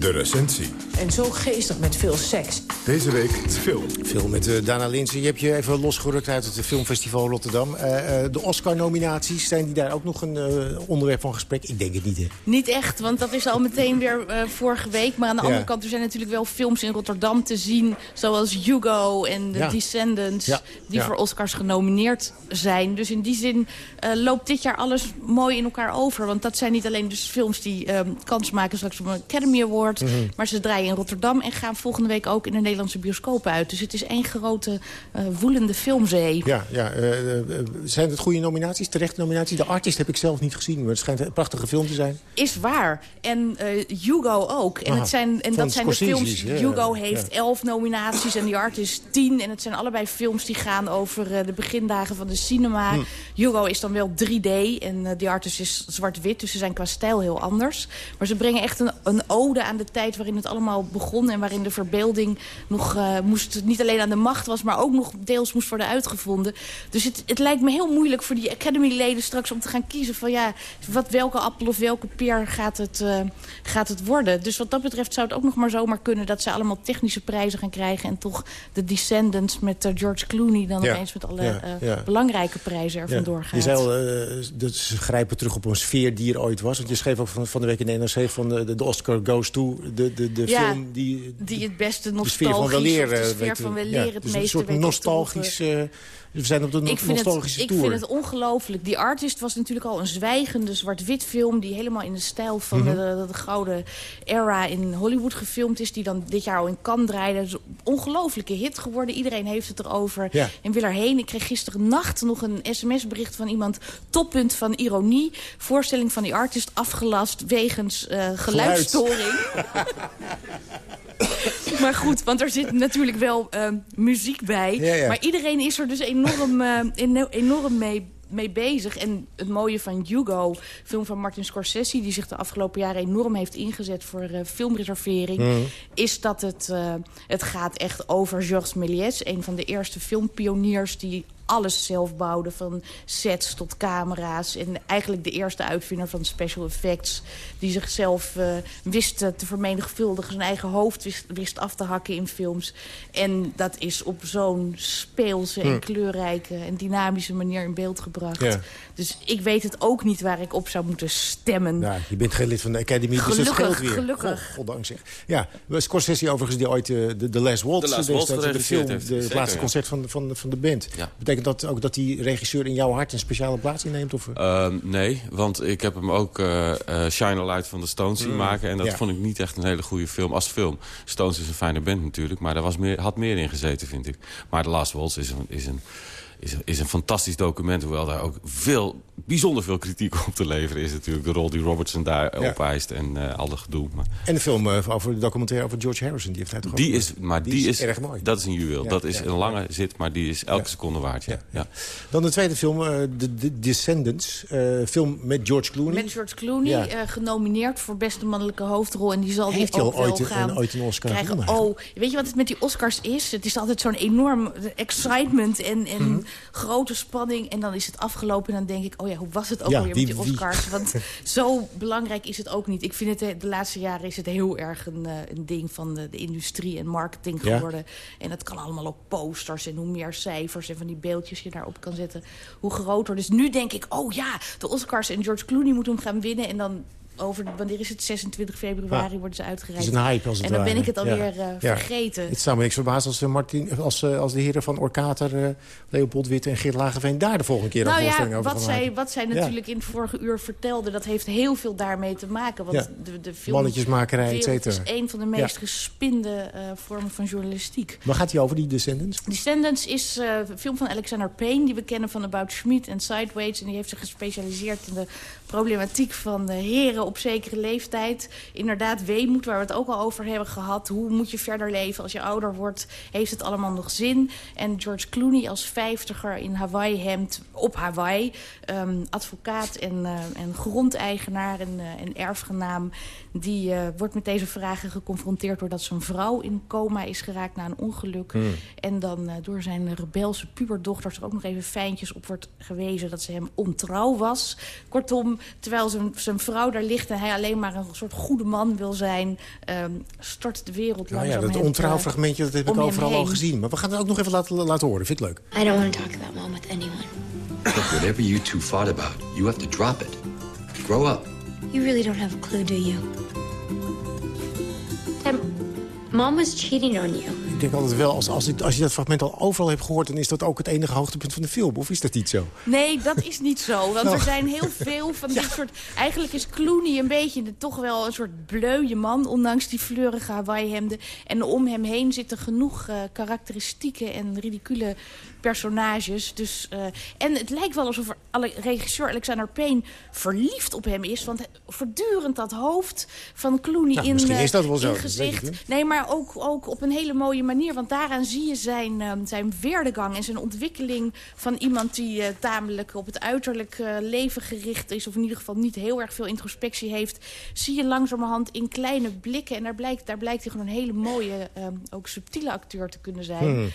S11: De recensie.
S14: En zo geestig met veel seks.
S11: Deze week film.
S4: Film met uh, Dana Linsen. Je hebt je even losgerukt uit het Filmfestival Rotterdam. Uh, uh, de Oscar-nominaties, zijn die daar ook nog een onderwerp van gesprek? Ik denk het niet, hè?
S6: Niet echt, want dat is al meteen weer vorige week. Maar aan de ja. andere kant, er zijn natuurlijk wel films in Rotterdam te zien... zoals Hugo en The ja. Descendants, ja. die voor Oscars genomineerd zijn. Dus in die zin loopt dit jaar alles mooi in elkaar over. Want dat zijn niet alleen dus films die kans maken straks op een Academy Award... Mm -hmm. maar ze draaien in Rotterdam... en gaan volgende week ook in de Nederlandse bioscoop uit. Dus het is één grote uh, woelende filmzee.
S4: Ja, ja zijn het goede nominaties, terechte nominaties? De Artist heb ik zelf niet gezien, maar het schijnt een prachtige film te zijn.
S6: Is waar. En Hugo ook. En, het zijn, en dat zijn de films... Hugo heeft elf nominaties en The Artist tien. En het zijn allebei films die gaan over de begindagen van de cinema. Hm. Hugo is dan wel 3D en The Artist is zwart-wit. Dus ze zijn qua stijl heel anders. Maar ze brengen echt een, een ode aan de tijd waarin het allemaal begon... en waarin de verbeelding nog uh, moest, niet alleen aan de macht was... maar ook nog deels moest worden uitgevonden. Dus het, het lijkt me heel moeilijk voor die Academy-leden straks... om te gaan kiezen van ja, wat, welke appel of welke peer gaat het, uh, gaat het worden. Dus wat dat betreft zou het ook nog maar zomaar kunnen... dat ze allemaal technische prijzen gaan krijgen... en toch de Descendants met uh, George Clooney... dan ja. opeens met alle ja, ja. belangrijke prijzen er vandoor gaat.
S4: Je zei al, ze grijpen terug op een sfeer die er ooit was. Want je schreef ook van, van de week in de NRC van de, de Oscar Goes To. De, de, de
S6: ja,
S4: film die,
S6: die het beste nostalgisch... De sfeer van weleer, de sfeer van weleer ja, het dus meeste
S4: een soort nostalgisch... Uh, we zijn op de ik nostalgische
S6: het,
S4: tour.
S6: Ik vind het ongelooflijk. Die Artist was natuurlijk al een zwijgende zwart-wit film... die helemaal in de stijl van mm -hmm. de, de, gouden era in Hollywood gefilmd is... die dan dit jaar al in Cannes draaide. Dus ongelofelijke hit geworden. Iedereen heeft het erover ja. en wil erheen. Ik kreeg gisteren nacht nog een sms-bericht van iemand... toppunt van ironie. Voorstelling van die Artist afgelast wegens uh, geluidsstoring. maar goed, want er zit natuurlijk wel uh, muziek bij. Ja, ja. Maar iedereen is er dus enorm, uh, enorm mee mee bezig. En het mooie van Hugo, film van Martin Scorsese... die zich de afgelopen jaren enorm heeft ingezet voor uh, filmreservering... Mm. is dat het, uh, het gaat echt over Georges Méliès... een van de eerste filmpioniers die alles zelf bouwde. Van sets tot camera's. En eigenlijk de eerste uitvinder van special effects. Die zichzelf uh, wist te vermenigvuldigen. Zijn eigen hoofd wist, wist, af te hakken in films. En dat is op zo'n speelse en hm. kleurrijke en dynamische manier in beeld gebracht. Ja. Dus ik weet het ook niet waar ik op zou moeten stemmen.
S4: Ja, je bent geen lid van de Academy, gelukkig, dus dat scheelt weer.
S6: Gelukkig,
S4: God, goddank zeg. Ja, Scorsese overigens die ooit uh, de, de Les Waltz, de, de, de, film, heeft, de, het laatste concert van, van, van de band. Ja. Betekent dat ook dat die regisseur in jouw hart een speciale plaats inneemt? Of?
S12: Uh, nee, want ik heb hem ook uh, Shine a Light van de Stones zien mm. maken. En dat ja. vond ik niet echt een hele goede film als film. Stones is een fijne band natuurlijk, maar er was meer, had meer in gezeten, vind ik. Maar The Last Waltz is een... Is een is, is een fantastisch document. Hoewel daar ook veel, bijzonder veel kritiek op te leveren is natuurlijk. De rol die Robertson daar ja. opeist en uh, alle gedoe. Maar...
S4: En de film uh, over de documentaire over George Harrison. Die heeft hij toch
S12: die
S4: ook,
S12: is, maar die, die is, is, erg mooi. Dat is een juweel. Ja, dat is ja, een lange zit, maar die is elke seconde waard. Ja.
S4: Dan de tweede film, uh, The, The Descendants. film met George Clooney.
S6: Met George Clooney. genomineerd voor beste mannelijke hoofdrol. En die zal
S4: heeft
S6: die ook
S4: ooit,
S6: wel gaan
S4: een, ooit een Oscar
S6: krijgen.
S4: Gewonnen,
S6: oh, weet je wat het met die Oscars is? Het is altijd zo'n enorm excitement en, en mm -hmm grote spanning. En dan is het afgelopen en dan denk ik... oh ja, hoe was het ook
S4: ja, wie,
S6: met die Oscars? Wie? Want zo belangrijk is het ook niet. Ik vind het de laatste jaren is het heel erg een, een ding van de, de, industrie en marketing geworden. Ja. En het kan allemaal op posters en hoe meer cijfers... en van die beeldjes je daarop kan zetten, hoe groter. Dus nu denk ik, oh ja, de Oscars en George Clooney moeten hem gaan winnen... en dan over, wanneer is het? 26 februari worden ze uitgereikt.
S4: Het is een hype als het
S6: En dan ben ik het alweer ja. uh, vergeten.
S4: Het zou me niks verbazen als, uh, Martin, als, uh, als de heren van Orkater, Leopold Witte en Geert Lageveen... daar de volgende keer
S6: nou
S4: een voorstelling
S6: ja,
S4: over
S6: wat zij, Wat zij natuurlijk in het vorige uur vertelde... dat heeft heel veel daarmee te maken. Want de, de film
S4: Mannetjesmakerij, et cetera.
S6: is een van de meest gespinde vormen van journalistiek.
S4: Waar gaat hij over, die Descendants?
S6: Descendants is een film van Alexander Payne... die we kennen van About Schmidt en Sideways. En die heeft zich gespecialiseerd in de problematiek van de heren op zekere leeftijd. Inderdaad, weemoed, waar we het ook al over hebben gehad. Hoe moet je verder leven als je ouder wordt? Heeft het allemaal nog zin? En George Clooney als vijftiger in Hawaii-hemd op Hawaii. Um, advocaat en, uh, en grondeigenaar en, uh, en erfgenaam. Die uh, wordt met deze vragen geconfronteerd doordat zijn vrouw in coma is geraakt na een ongeluk. Mm. En dan door zijn rebelse puberdochters er ook nog even fijntjes op wordt gewezen dat ze hem ontrouw was. Kortom, terwijl zijn, zijn vrouw daar ligt en hij alleen maar een soort goede man wil zijn... Um, stort de wereld
S4: nou
S6: langzaam
S4: ja, dat ontrouwfragmentje dat heb ik overal al gezien. Maar we gaan het ook nog even laten, laten horen. Vind ik leuk.
S15: I don't want to talk about mom with anyone. Look, whatever you two fought about, you have to drop it. Grow up. You really don't have a clue, do you? Mom was cheating on you.
S4: Ik denk altijd wel, als, als, als je dat fragment al overal hebt gehoord... dan is dat ook het enige hoogtepunt van de film. Of is dat niet zo?
S6: Nee, dat is niet zo. Want er zijn heel veel van dit soort... Eigenlijk is Clooney een beetje de, toch wel een soort bleuje man... ondanks die fleurige Hawaii-hemden. En om hem heen zitten genoeg uh, karakteristieke en ridicule personages. Dus, uh, en het lijkt wel alsof er regisseur Alexander Payne verliefd op hem is. Want voortdurend dat hoofd van Clooney
S4: nou,
S6: in,
S4: misschien is dat wel
S6: uh,
S4: zo,
S6: gezicht. Nee, maar ook, ook op een hele mooie manier. Want daaraan zie je zijn, uh, zijn weerdegang en zijn ontwikkeling van iemand die tamelijk op het uiterlijk leven gericht is. Of in ieder geval niet heel erg veel introspectie heeft. Zie je langzamerhand in kleine blikken. En daar blijkt, daar blijkt hij gewoon een hele mooie, ook subtiele acteur te kunnen zijn. Hmm.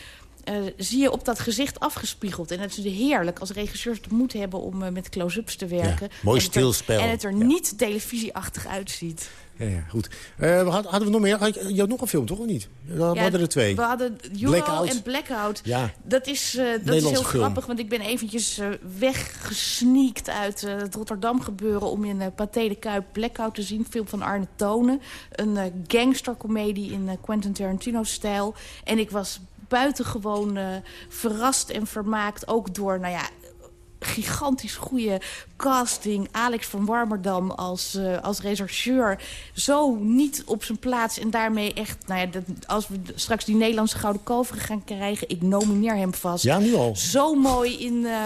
S6: Uh, zie je op dat gezicht afgespiegeld. En het is heerlijk als regisseurs de moed hebben om uh, met close-ups te werken.
S4: Ja, mooi stilspel.
S6: En het er niet televisieachtig uitziet.
S4: Ja, ja, goed. Uh, hadden we nog meer? Je had nog een film, toch? Of niet? We ja, hadden er twee.
S6: We hadden Euro en Blackout. Ja. Dat is, uh, dat is heel film. grappig, want ik ben eventjes uh, weggesneakt uit het Rotterdam gebeuren... om in Pathé de Kuip Blackout te zien. Film van Arne Tonen. Een gangstercomedie in Quentin Tarantino-stijl. En ik was buitengewoon uh, verrast en vermaakt. Ook door, nou ja, gigantisch goede casting. Alex van Warmerdam als, uh, als rechercheur. Zo niet op zijn plaats. En daarmee echt, nou ja, dat, als we straks die Nederlandse Gouden Kalveren gaan krijgen... ik nomineer hem vast.
S4: Ja, nu al.
S6: Zo mooi in... Uh,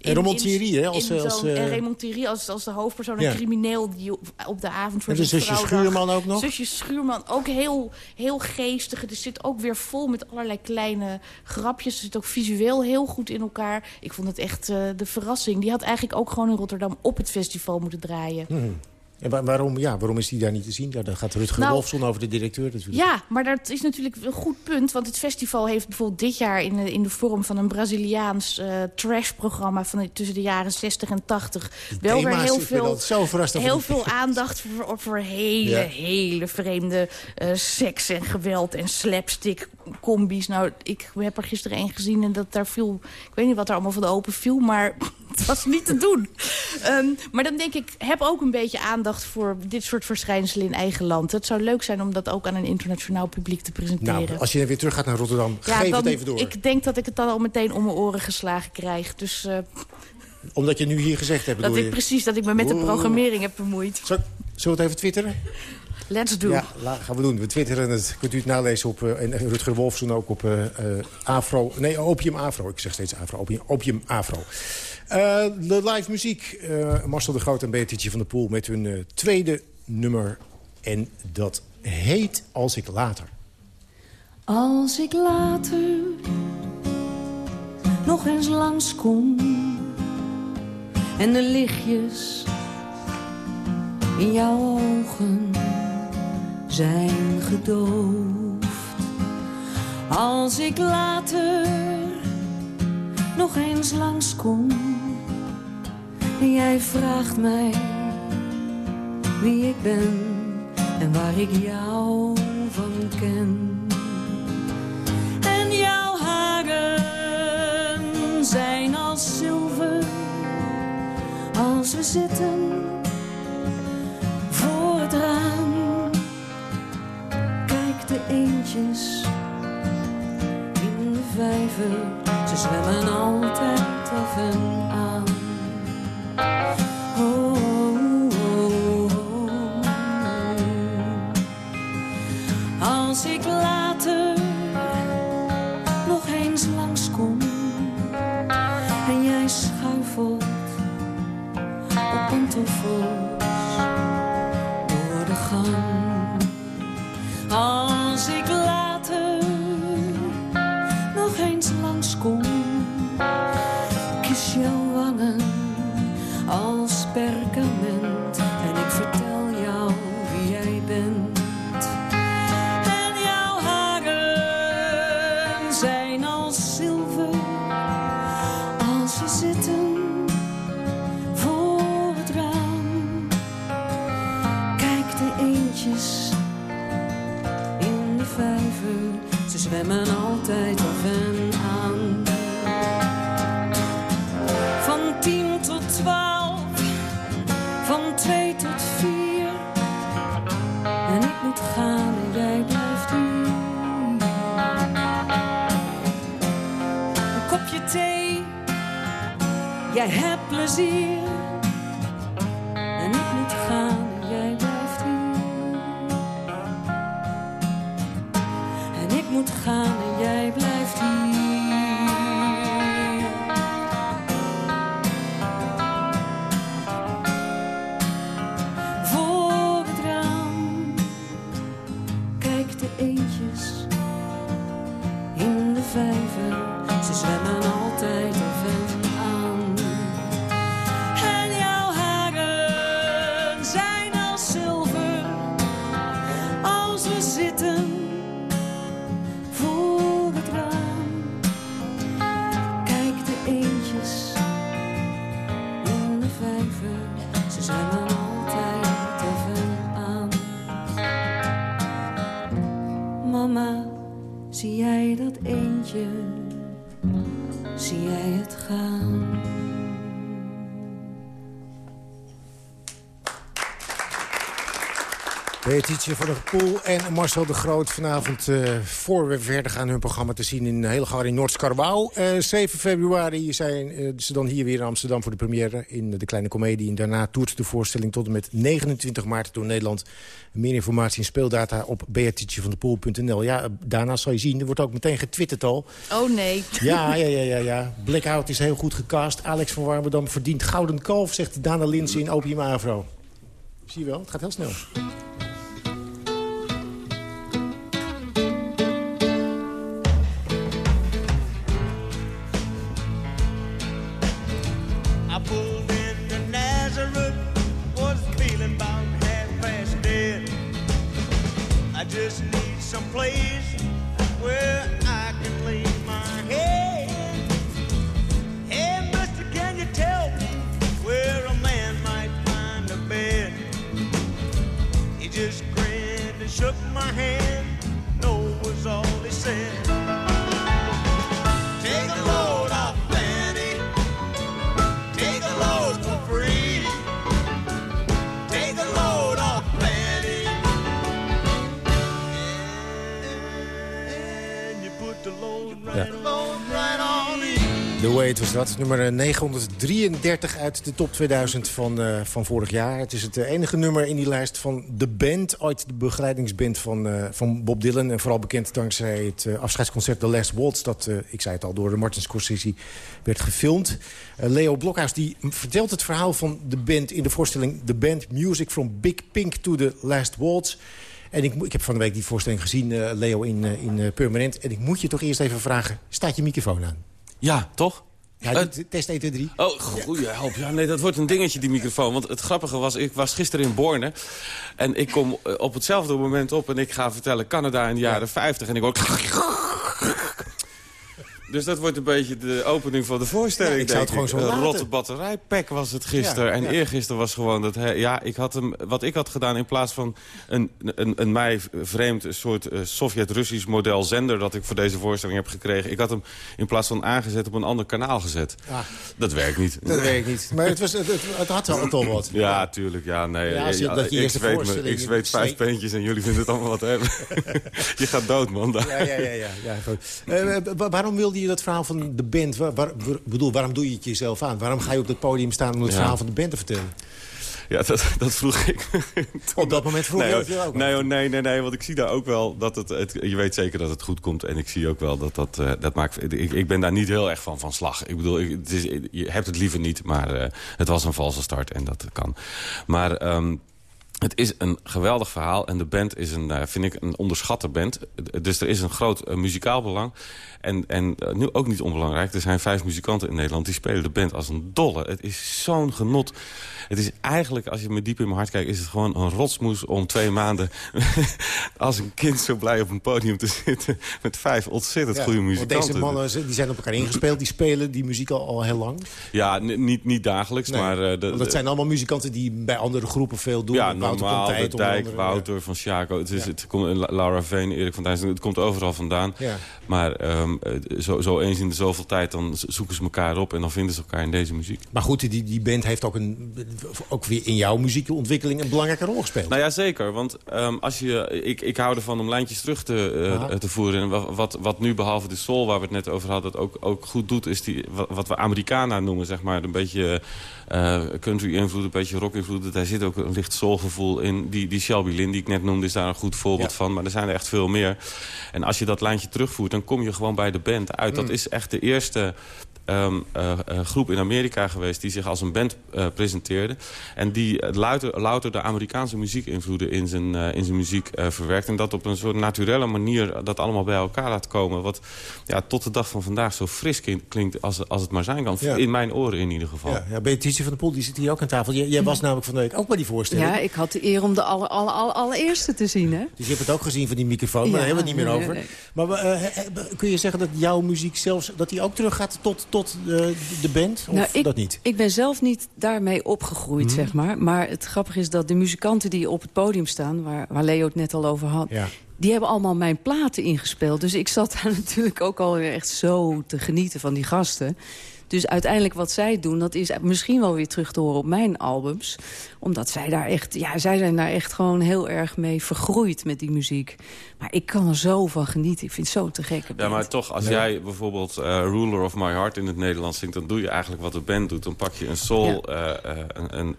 S4: en Raymond Thierry, hè? Als,
S6: als, uh... Raymond Thierry als, als de hoofdpersoon, een ja. crimineel die op, de avond voor
S4: en de zusje Schuurman ook nog?
S6: Zusje Schuurman, ook heel, heel geestig. Het zit ook weer vol met allerlei kleine grapjes. Het zit ook visueel heel goed in elkaar. Ik vond het echt uh, de verrassing. Die had eigenlijk ook gewoon in Rotterdam op het festival moeten draaien.
S4: Mm. En waarom, ja, waarom is die daar niet te zien? Daar gaat Rutger nou, Wolfson over de directeur natuurlijk.
S6: Ja, maar dat is natuurlijk een goed punt. Want het festival heeft bijvoorbeeld dit jaar... in de, in de vorm van een Braziliaans uh, trashprogramma... van tussen de jaren 60 en 80... wel weer heel veel, heel veel aandacht voor, voor hele, ja. hele vreemde uh, seks en geweld... en slapstick combi's. Nou, ik heb er gisteren één gezien en dat daar viel... Ik weet niet wat er allemaal van de open viel, maar het was niet te doen. Um, maar dan denk ik, heb ook een beetje aandacht voor dit soort verschijnselen in eigen land. Het zou leuk zijn om dat ook aan een internationaal publiek te presenteren.
S4: Nou, als je weer terug gaat naar Rotterdam, ja, geef
S6: dan,
S4: het even door.
S6: Ik denk dat ik het dan al meteen om mijn oren geslagen krijg. Dus... Uh,
S4: omdat je nu hier gezegd hebt,
S6: Dat ik
S4: je?
S6: precies, dat ik me met de programmering heb bemoeid.
S4: Zal, zullen we het even twitteren?
S6: Let's do.
S4: Ja, gaan we doen. We twitteren het. Kunt u het nalezen op... Uh, en Rutger Wolfson ook op uh, Afro... Nee, Opium Afro. Ik zeg steeds Afro. Opium, Opium Afro. De live muziek. Marcel de Groot en Beatrice van der Poel met hun tweede nummer. En dat heet Als ik later.
S8: Als ik later nog eens langskom en de lichtjes in jouw ogen zijn gedoofd. Als ik later nog eens langskom en jij vraagt mij wie ik ben en waar ik jou van ken. En jouw haren zijn als zilver als we zitten voor het raam. Kijk de eendjes in de vijver, ze zwemmen altijd af en Als ik later nog eens langskom en jij schuifelt op pantoffels jij hebt plezier.
S4: Beatrice van der Poel en Marcel de Groot vanavond... eh, voor we verder gaan hun programma te zien in Helgar in Noord-Skarbouw. Eh 7 februari zijn eh, ze dan hier weer in Amsterdam voor de première... in de Kleine Comedie. En daarna toert de voorstelling tot en met 29 maart door Nederland. Meer informatie en speeldata op beatricevanderpoel.nl. Ja, daarna zal je zien, er wordt ook meteen getwitterd al.
S6: Oh nee.
S4: Ja, ja, ja, ja, ja. Blackout is heel goed gecast. Alex van Warmerdam verdient gouden kalf, zegt Dana Linsen in Opium Avro. Zie je wel, het gaat heel snel. Nummer 933 uit de top 2000 van, eh, van vorig jaar. Het is het eh, enige nummer in die lijst van de band. Ooit de begeleidingsband van, eh, van Bob Dylan. En vooral bekend dankzij het eh, afscheidsconcert The Last Waltz. Dat, eh, ik zei het al, door Martin Scorsese werd gefilmd. Eh, Leo Blokhuis die vertelt het verhaal van de band in de voorstelling... The Band Music from Big Pink to The Last Waltz. En ik, ik heb van de week die voorstelling gezien, eh, Leo, in, eh, in eh, Permanent. En ik moet je toch eerst even vragen, staat je microfoon aan?
S12: Ja, toch?
S4: Ja,
S12: Eh,
S4: test 1, 2, 3.
S12: Oh, goeie help. Ja, nee, dat wordt een dingetje, die microfoon. Want het grappige was, ik was gisteren in Borne. En ik kom eh, op hetzelfde moment op en ik ga vertellen Canada in de jaren 50. En ik hoor... Dus dat wordt een beetje de opening van de voorstelling,
S4: Ja, ik zou het
S12: denk
S4: gewoon zo
S12: Een
S4: laten.
S12: rotte batterijpack was het gisteren.
S4: Ja,
S12: en
S4: ja.
S12: eergisteren was gewoon dat... Ja, ik had hem, wat ik had gedaan in plaats van een, een, een mij vreemd soort eh, Sovjet-Russisch model zender... dat ik voor deze voorstelling heb gekregen. Ik had hem in plaats van aangezet op een ander kanaal gezet. Dat werkt niet.
S4: Dat weet ik niet. Maar het, was, het, het, het had wel toch wat.
S12: Ja, tuurlijk. Ja, nee.
S4: Ja, als je- dat je
S12: ik zweet, me, ik zweet vijf peentjes en jullie vinden het allemaal wat hebben. je gaat dood, man.
S4: Ja, ja, ja. ja, ja goed. Eh, eh, wa- waarom wilde je dat verhaal van de band... Waar, bedoel, waarom doe je het jezelf aan? Waarom ga je op het podium staan om het
S12: Ja.
S4: verhaal van de band te vertellen?
S12: Ja, dat, dat vroeg ik.
S4: Op dat moment vroeg
S12: nee,
S4: je het je ook
S12: nee, nee, nee, nee, want ik zie daar ook wel dat het, het... Je weet zeker dat het goed komt. En ik zie ook wel dat dat... eh, dat maakt, ik, ik ben daar niet heel erg van, van slag. Ik bedoel, ik, het is, je hebt het liever niet. Maar eh, het was een valse start en dat kan. Maar... ehm, het is een geweldig verhaal en de band is een, eh, vind ik, een onderschatte band. Dus er is een groot muzikaal belang. En, en eh, nu ook niet onbelangrijk, er zijn vijf muzikanten in Nederland... die spelen de band als een dolle. Het is zo'n genot. Het is eigenlijk, als je me diep in mijn hart kijkt... is het gewoon een rotsmoes om twee maanden... als een kind zo blij op een podium te zitten... met vijf ontzettend
S4: Ja,
S12: goede
S4: want
S12: muzikanten.
S4: deze mannen die zijn op elkaar ingespeeld. Die spelen die muziek al, al heel lang.
S12: Ja, niet, niet dagelijks,
S4: Nee,
S12: maar... eh, de,
S4: want dat zijn allemaal muzikanten die bij andere groepen veel doen.
S12: Ja. De Dijk, Wouter, Van Schaco. Het, is, het komt, Laura Veen, Erik van Dijssen. Het komt overal vandaan. Ja. Maar um, zo, zo eens in de zoveel tijd, dan zoeken ze elkaar op... en dan vinden ze elkaar in deze muziek.
S4: Maar goed, die, die band heeft ook, een, ook weer in jouw muziekontwikkeling... een belangrijke rol gespeeld.
S12: Nou ja, zeker. Want um, als je, ik, ik hou ervan om lijntjes terug te, uh, te voeren. En wat, wat nu behalve de soul, waar we het net over hadden... ook, ook goed doet, is die, wat, wat we Americana noemen, zeg maar. Een beetje uh, country-invloed, een beetje rock-invloed. Daar zit ook een licht soulgevoel in. Die, die Shelby Lynn, die ik net noemde, is daar een goed voorbeeld van. Maar er zijn er echt veel meer. En als je dat lijntje terugvoert, dan kom je gewoon bij de band uit. Dat mm. is echt de eerste um, uh, groep in Amerika geweest... die zich als een band uh, presenteerde. En die louter, louter de Amerikaanse muziekinvloeden in zijn, in zijn muziek verwerkt. En dat op een soort naturele manier dat allemaal bij elkaar laat komen. Wat ja, tot de dag van vandaag zo fris klinkt als, als het maar zijn kan. In mijn oren in ieder geval.
S4: Ja, ja Beatrice van der Poel die zit hier ook aan tafel. Jij, jij was namelijk van de week ook bij die voorstelling.
S10: Ja, ik had de eer om de aller, aller, aller, allereerste te zien. Hè?
S4: Dus je hebt het ook gezien van die microfoon, maar daar hebben we het niet meer over. Maar kun je zeggen dat jouw muziek zelfs dat die ook teruggaat tot, tot de, de band? Of
S10: nou, ik,
S4: dat niet?
S10: Ik ben zelf niet daarmee opgegroeid, mhm. zeg maar. Maar het grappige is dat de muzikanten die op het podium staan... waar, waar Leo het net al over had... die hebben allemaal mijn platen ingespeeld. Dus ik zat daar natuurlijk ook alweer echt zo te genieten van die gasten. Dus uiteindelijk wat zij doen, dat is misschien wel weer terug te horen op mijn albums. Omdat zij daar echt, ja, zij zijn daar echt gewoon heel erg mee vergroeid met die muziek. Maar ik kan er zo van genieten. Ik vind het zo te gek.
S12: Ja, maar toch, als jij bijvoorbeeld uh, Ruler of My Heart in het Nederlands zingt... dan doe je eigenlijk wat de band doet. Dan pak je een soul uh, een,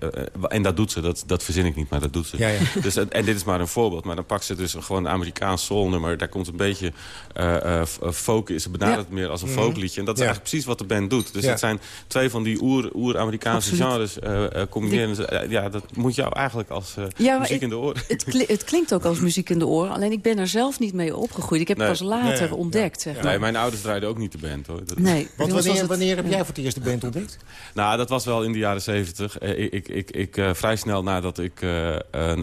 S12: en dat doet ze. Dat, dat verzin ik niet, maar dat doet ze. Ja, ja. Dus, en dit is maar een voorbeeld. Maar dan pakt ze dus gewoon een Amerikaans soulnummer. Daar komt een beetje folk... Ze benadert het meer als een mhm. folkliedje. En dat is eigenlijk precies wat de band doet. Dus het zijn twee van die oer-Amerikaanse genres combineren. ja, dat moet jou eigenlijk als muziek in de oren.
S10: Het, het klinkt ook als muziek in de oren. Alleen ik ben er zelf niet mee opgegroeid. Ik heb het pas later ontdekt. Zeg maar.
S12: Nee, mijn ouders draaiden ook niet de band. hoor.
S10: nee.
S4: Want wanneer, wanneer heb jij voor het eerst de band ontdekt?
S12: Nou, dat was wel in de jaren zeventig. Eh, ik, ik, ik, ik uh, vrij snel nadat ik uh,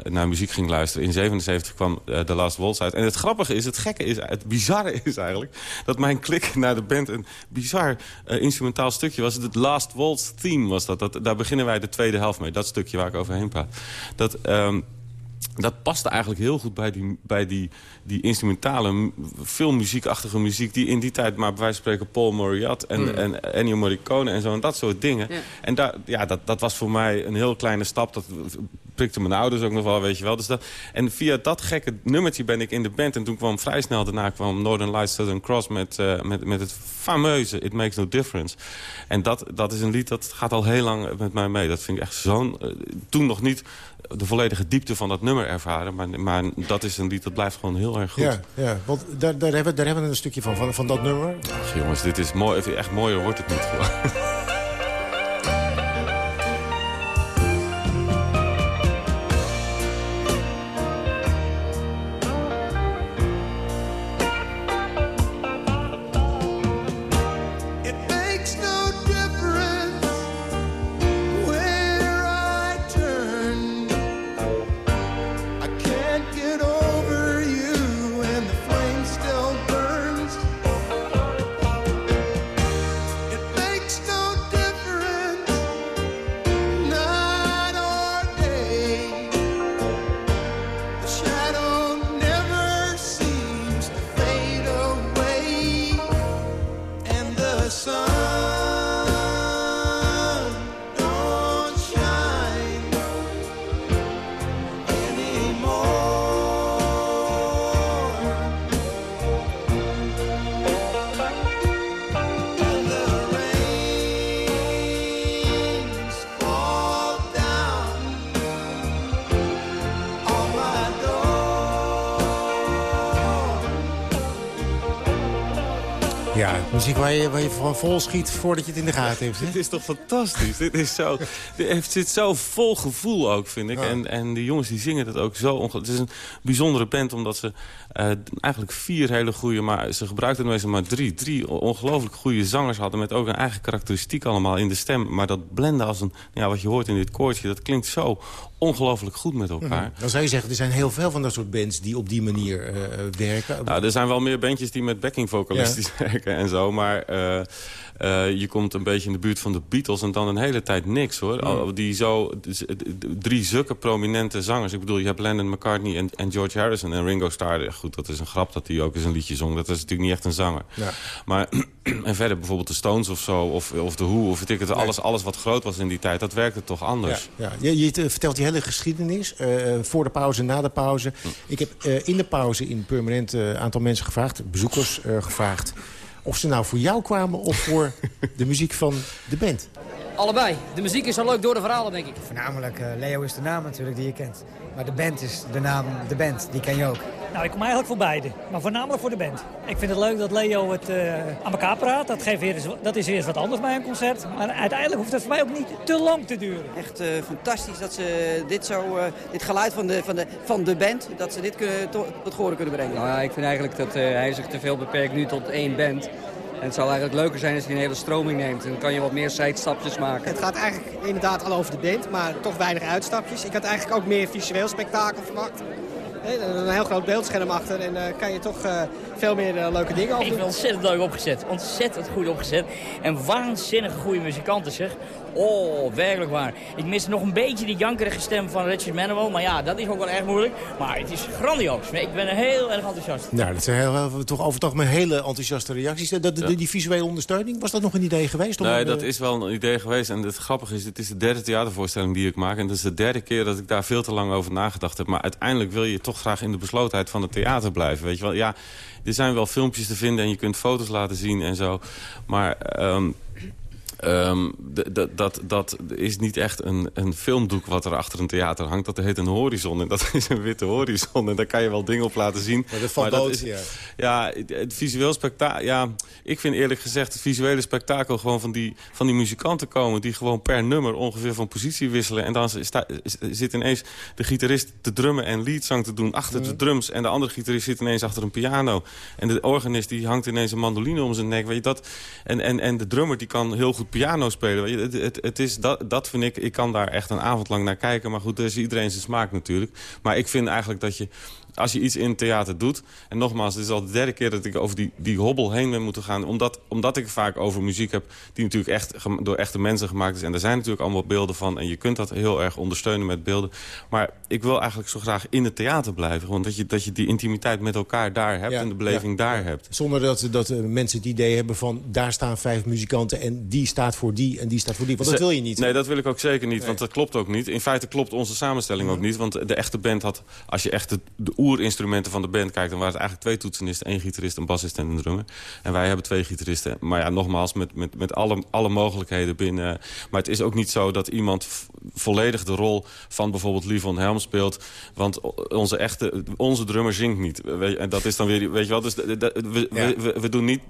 S12: naar muziek ging luisteren... in 77 kwam The Last Waltz uit. En het grappige is, het gekke is, het bizarre is eigenlijk... dat mijn klik naar de band een bizar instrumentaal stukje was. Het Last Waltz theme was dat. dat. Daar beginnen wij de tweede helft mee. Dat stukje waar ik overheen praat. Dat... Um, dat paste eigenlijk heel goed bij die, bij die, die instrumentale, veel muziekachtige muziek... die in die tijd maar bij wijze van spreken Paul Moriat en, mm. en Ennio Morricone en zo... en dat soort dingen. En daar, ja, dat, dat was voor mij een heel kleine stap. Dat prikte mijn ouders ook nog wel, weet je wel. Dus dat, en via dat gekke nummertje ben ik in de band. En toen kwam vrij snel daarna kwam Northern Lights Southern Cross... met, uh, met, met het fameuze It Makes No Difference. En dat, dat is een lied dat gaat al heel lang met mij mee. Dat vind ik echt zo'n... Uh, toen nog niet de volledige diepte van dat nummer ervaren. Maar, maar dat is een lied dat blijft gewoon heel erg goed.
S4: Ja, ja want daar, daar, hebben, daar hebben we een stukje van, van, van dat nummer.
S12: Ach jongens, dit is mooi. Echt mooier wordt het niet gewoon.
S4: vol schiet voordat je het in de gaten hebt.
S12: Dit is toch fantastisch? dit, is zo, dit zit zo vol gevoel ook, vind ik. En, en de jongens die zingen het ook zo Het is een bijzondere band, omdat ze uh, eigenlijk vier hele goede... maar ze gebruikten meestal maar drie. Drie ongelooflijk goede zangers hadden... met ook een eigen karakteristiek allemaal in de stem. Maar dat blenden als een... Ja, wat je hoort in dit koortje, dat klinkt zo ongelooflijk goed met elkaar.
S4: Mhm. Dan zou je zeggen, er zijn heel veel van dat soort bands die op die manier uh, werken.
S12: Nou, er zijn wel meer bandjes die met backing vocalisten werken en zo. Maar uh, je komt een beetje in de buurt van de Beatles en dan een hele tijd niks hoor. Al, die zo, drie zulke prominente zangers. Ik bedoel, je hebt Lennon McCartney en, en George Harrison en Ringo Starr. Goed, dat is een grap dat hij ook eens een liedje zong. Dat is natuurlijk niet echt een zanger. Ja. Maar en verder bijvoorbeeld de Stones of zo, of, of de Who, of ik het, alles, alles wat groot was in die tijd, dat werkte toch anders.
S4: Ja, ja. Je, je vertelt die hele geschiedenis, uh, voor de pauze, na de pauze. Hm. Ik heb uh, in de pauze in permanent uh, aantal mensen gevraagd, bezoekers gevraagd of ze nou voor jou kwamen of voor de muziek van de band.
S16: Allebei. De muziek is zo leuk door de verhalen, denk ik.
S17: Voornamelijk, uh, Leo is de naam natuurlijk die je kent. Maar de band is de naam, de band, die ken je ook.
S18: Nou, ik kom eigenlijk voor beide. Maar voornamelijk voor de band. Ik vind het leuk dat Leo het uh, aan elkaar praat. Dat, geeft weer eens, dat is weer eens wat anders bij een concert. Maar uiteindelijk hoeft het voor mij ook niet te lang te duren.
S19: Echt uh, fantastisch dat ze dit, zo, dit geluid van de, van, de, van de band, dat ze dit kunnen, tot, tot horen kunnen brengen.
S16: Nou ja, ik vind eigenlijk dat hij zich te veel beperkt nu tot één band. En het zou eigenlijk leuker zijn als je een hele stroming neemt. En dan kan je wat meer zijstapjes maken.
S17: Het gaat eigenlijk inderdaad al over de band, maar toch weinig uitstapjes. Ik had eigenlijk ook meer visueel spektakel verwacht. Een heel groot beeldscherm achter en uh, kan je toch uh, veel meer uh, leuke dingen over
S16: Ik vind ontzettend leuk opgezet. Ontzettend goed opgezet. En waanzinnig goede muzikanten zeg. Oh, werkelijk waar. Ik mis nog een beetje die jankerige stem van Richard Manuel. Maar ja, dat is ook wel erg moeilijk. Maar het is grandioos. Ik ben heel erg enthousiast.
S4: Nou, dat zijn heel, toch over toch met hele enthousiaste reacties. Dat, die, die visuele ondersteuning, was dat nog een idee geweest?
S12: Nee, dat is wel een idee geweest. En het grappige is, het is de derde theatervoorstelling die ik maak. En het is de derde keer dat ik daar veel te lang over nagedacht heb. Maar uiteindelijk wil je toch graag in de beslotenheid van het theater blijven. Weet je wel, ja, er zijn wel filmpjes te vinden en je kunt foto's laten zien en zo. Maar... Um, Um, dat, dat is niet echt een, een filmdoek wat er achter een theater hangt. Dat heet een horizon en dat is een witte horizon. En daar kan je wel dingen op laten zien.
S4: Maar dat valt dood, ja.
S12: Ja, het visueel spektakel... Ja, ik vind eerlijk gezegd het visuele spektakel gewoon van die, van die muzikanten komen... die gewoon per nummer ongeveer van positie wisselen. En dan sta, zit ineens de gitarist te drummen en leadzang te doen achter de drums. En de andere gitarist zit ineens achter een piano. En de organist die hangt ineens een mandoline om zijn nek. Weet je, dat, en, en, en de drummer die kan heel goed piano spelen. Het, het, het, is dat, dat vind ik, ik kan daar echt een avond lang naar kijken. Maar goed, dat is iedereen zijn smaak natuurlijk. Maar ik vind eigenlijk dat je als je iets in theater doet... en nogmaals, het is al de derde keer dat ik over die, die hobbel heen ben moeten gaan... Omdat, omdat ik vaak over muziek heb die natuurlijk echt door echte mensen gemaakt is. En er zijn natuurlijk allemaal beelden van... en je kunt dat heel erg ondersteunen met beelden. Maar ik wil eigenlijk zo graag in het theater blijven. Want dat je, dat je die intimiteit met elkaar daar hebt en de beleving daar hebt.
S4: Zonder dat, dat mensen het idee hebben van... daar staan vijf muzikanten en die staat voor die en die staat voor die. Want dat wil je niet.
S12: Nee, dat wil ik ook zeker niet, want dat klopt ook niet. In feite klopt onze samenstelling ook niet. Want de echte band had, als je echt de, de oerinstrumenten van de band kijkt... dan waren het eigenlijk twee toetsenisten, één gitarist, een bassist en een drummer. En wij hebben twee gitaristen. Maar ja, nogmaals, met, met, met alle, alle mogelijkheden binnen. Maar het is ook niet zo dat iemand volledig de rol van bijvoorbeeld Lee van Helm speelt. Want onze echte, onze drummer zingt niet. En dat is dan weer, weet je wel, dus we, we, we, doen niet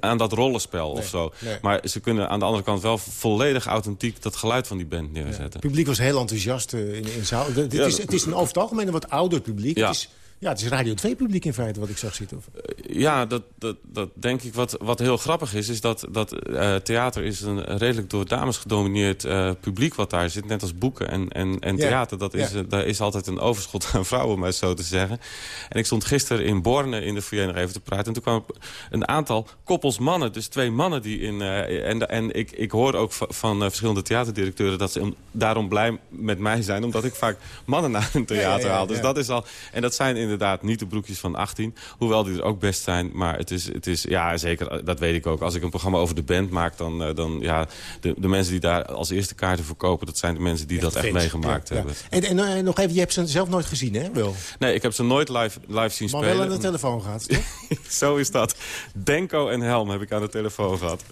S12: aan dat rollenspel of zo. Maar ze kunnen aan de andere kant wel volledig authentiek dat geluid van die band neerzetten. het
S4: publiek was heel enthousiast in, in zaal. Het, is, het is een over het algemeen een wat ouder publiek. Het is, ja, het is Radio 2-publiek in feite wat ik zag zitten.
S12: Uh, ja, dat, dat, dat denk ik. Wat, wat heel grappig is, is dat, dat uh, theater is een redelijk door dames gedomineerd uh, publiek wat daar zit. Net als boeken en, en, en theater. Dat is, ja. daar is altijd een overschot aan vrouwen, maar zo te zeggen. En ik stond gisteren in Borne in de foyer nog even te praten. En toen kwamen een aantal koppels mannen. Dus twee mannen die in... en en ik, ik hoor ook van, verschillende theaterdirecteuren... dat ze daarom blij met mij zijn. Omdat ik vaak mannen naar een theater haal. Dus dat is al... En dat zijn in inderdaad niet de broekjes van 18. Hoewel die er ook best zijn. Maar het is, het is ja zeker, dat weet ik ook. Als ik een programma over de band maak, dan, uh, dan ja, de, de mensen die daar als eerste kaarten verkopen... dat zijn de mensen die echt dat echt meegemaakt ja, hebben.
S4: Ja. En, en, nog even, je hebt ze zelf nooit gezien, hè, Wil?
S12: Nee, ik heb ze nooit live, live zien
S4: maar
S12: spelen.
S4: Maar wel aan de telefoon gehad,
S12: Zo is dat. Denko en Helm heb ik aan de telefoon gehad.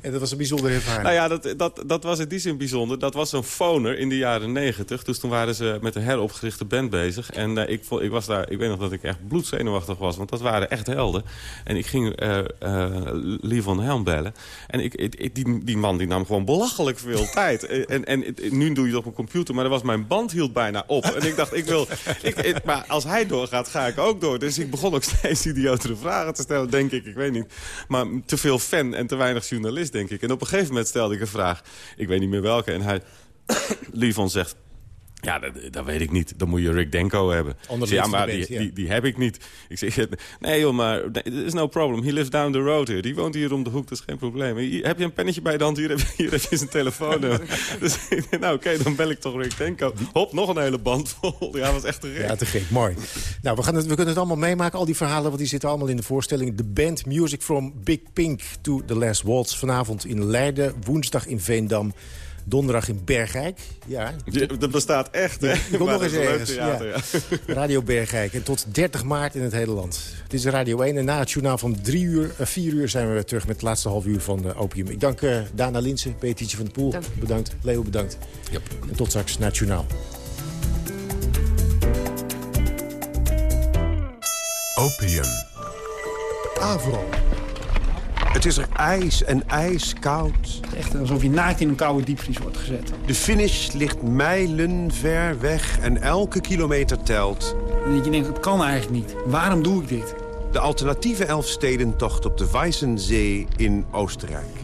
S4: En dat was een bijzondere ervaring.
S12: Nou ja, dat, dat, dat was in die zin bijzonder. Dat was een phoner in de jaren negentig. Dus toen waren ze met een heropgerichte band bezig. En uh, ik, ik, was daar, ik weet nog dat ik echt bloedzenuwachtig was. Want dat waren echt helden. En ik ging uh, uh, Lee van Helm bellen. En ik, ik, die, die man die nam gewoon belachelijk veel tijd. En, en nu doe je het op een computer. Maar was mijn band hield bijna op. En ik dacht, ik wil... Ik, maar als hij doorgaat, ga ik ook door. Dus ik begon ook steeds idiotere vragen te stellen, denk ik. Ik weet niet. Maar te veel fan en te weinig journalist denk ik. En op een gegeven moment stelde ik een vraag. Ik weet niet meer welke. En hij, Livon zegt... Ja, dat, dat, weet ik niet. Dan moet je Rick Denko hebben.
S4: Zeg,
S12: ja, maar die, die, die, heb ik niet. Ik zeg, nee joh, maar is no problem. He lives down the road here. Die woont hier om de hoek, dat is geen probleem. heb je een pennetje bij de hand? Hier heb je, hier heb je zijn telefoon. dus ik denk, nou oké, dan bel ik toch Rick Denko. Hop, nog een hele band vol. Ja, was echt te gek.
S4: Ja, te gek. Mooi. Nou, we, gaan het, we kunnen het allemaal meemaken, al die verhalen. Want die zitten allemaal in de voorstelling. De band Music from Big Pink to the Last Waltz. Vanavond in Leiden, woensdag in Veendam donderdag in Bergijk. Ja.
S12: dat bestaat echt, hè?
S4: Ik kom nog eens ergens. ja. Radio Bergijk. En tot 30 maart in het hele land. Het is Radio 1. En na het journaal van 3 uur, 4 uh, uur zijn we weer terug met het laatste half uur van uh, Opium. Ik dank uh, Dana Linsen, Petietje van de Poel. Bedankt. Leo, bedankt.
S12: Yep.
S4: En tot straks na het journaal.
S2: Opium.
S20: Avro. Het is er ijs en ijskoud.
S21: Echt alsof je naakt in een koude diepvries wordt gezet.
S20: De finish ligt mijlen ver weg en elke kilometer telt.
S21: En je denkt, het kan eigenlijk niet. Waarom doe ik dit?
S20: De alternatieve Elfstedentocht op de Weissensee in Oostenrijk.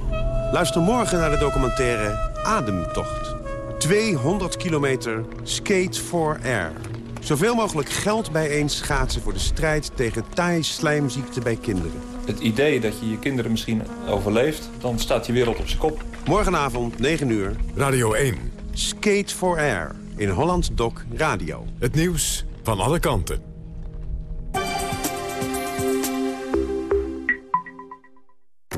S20: Luister morgen naar de documentaire Ademtocht. 200 kilometer Skate for Air. Zoveel mogelijk geld bijeen schaatsen voor de strijd tegen taai-slijmziekte bij kinderen
S22: het idee dat je je kinderen misschien overleeft... dan staat je wereld op zijn kop.
S20: Morgenavond, 9 uur.
S2: Radio 1.
S20: Skate for Air. In Holland Doc Radio.
S2: Het nieuws van alle kanten.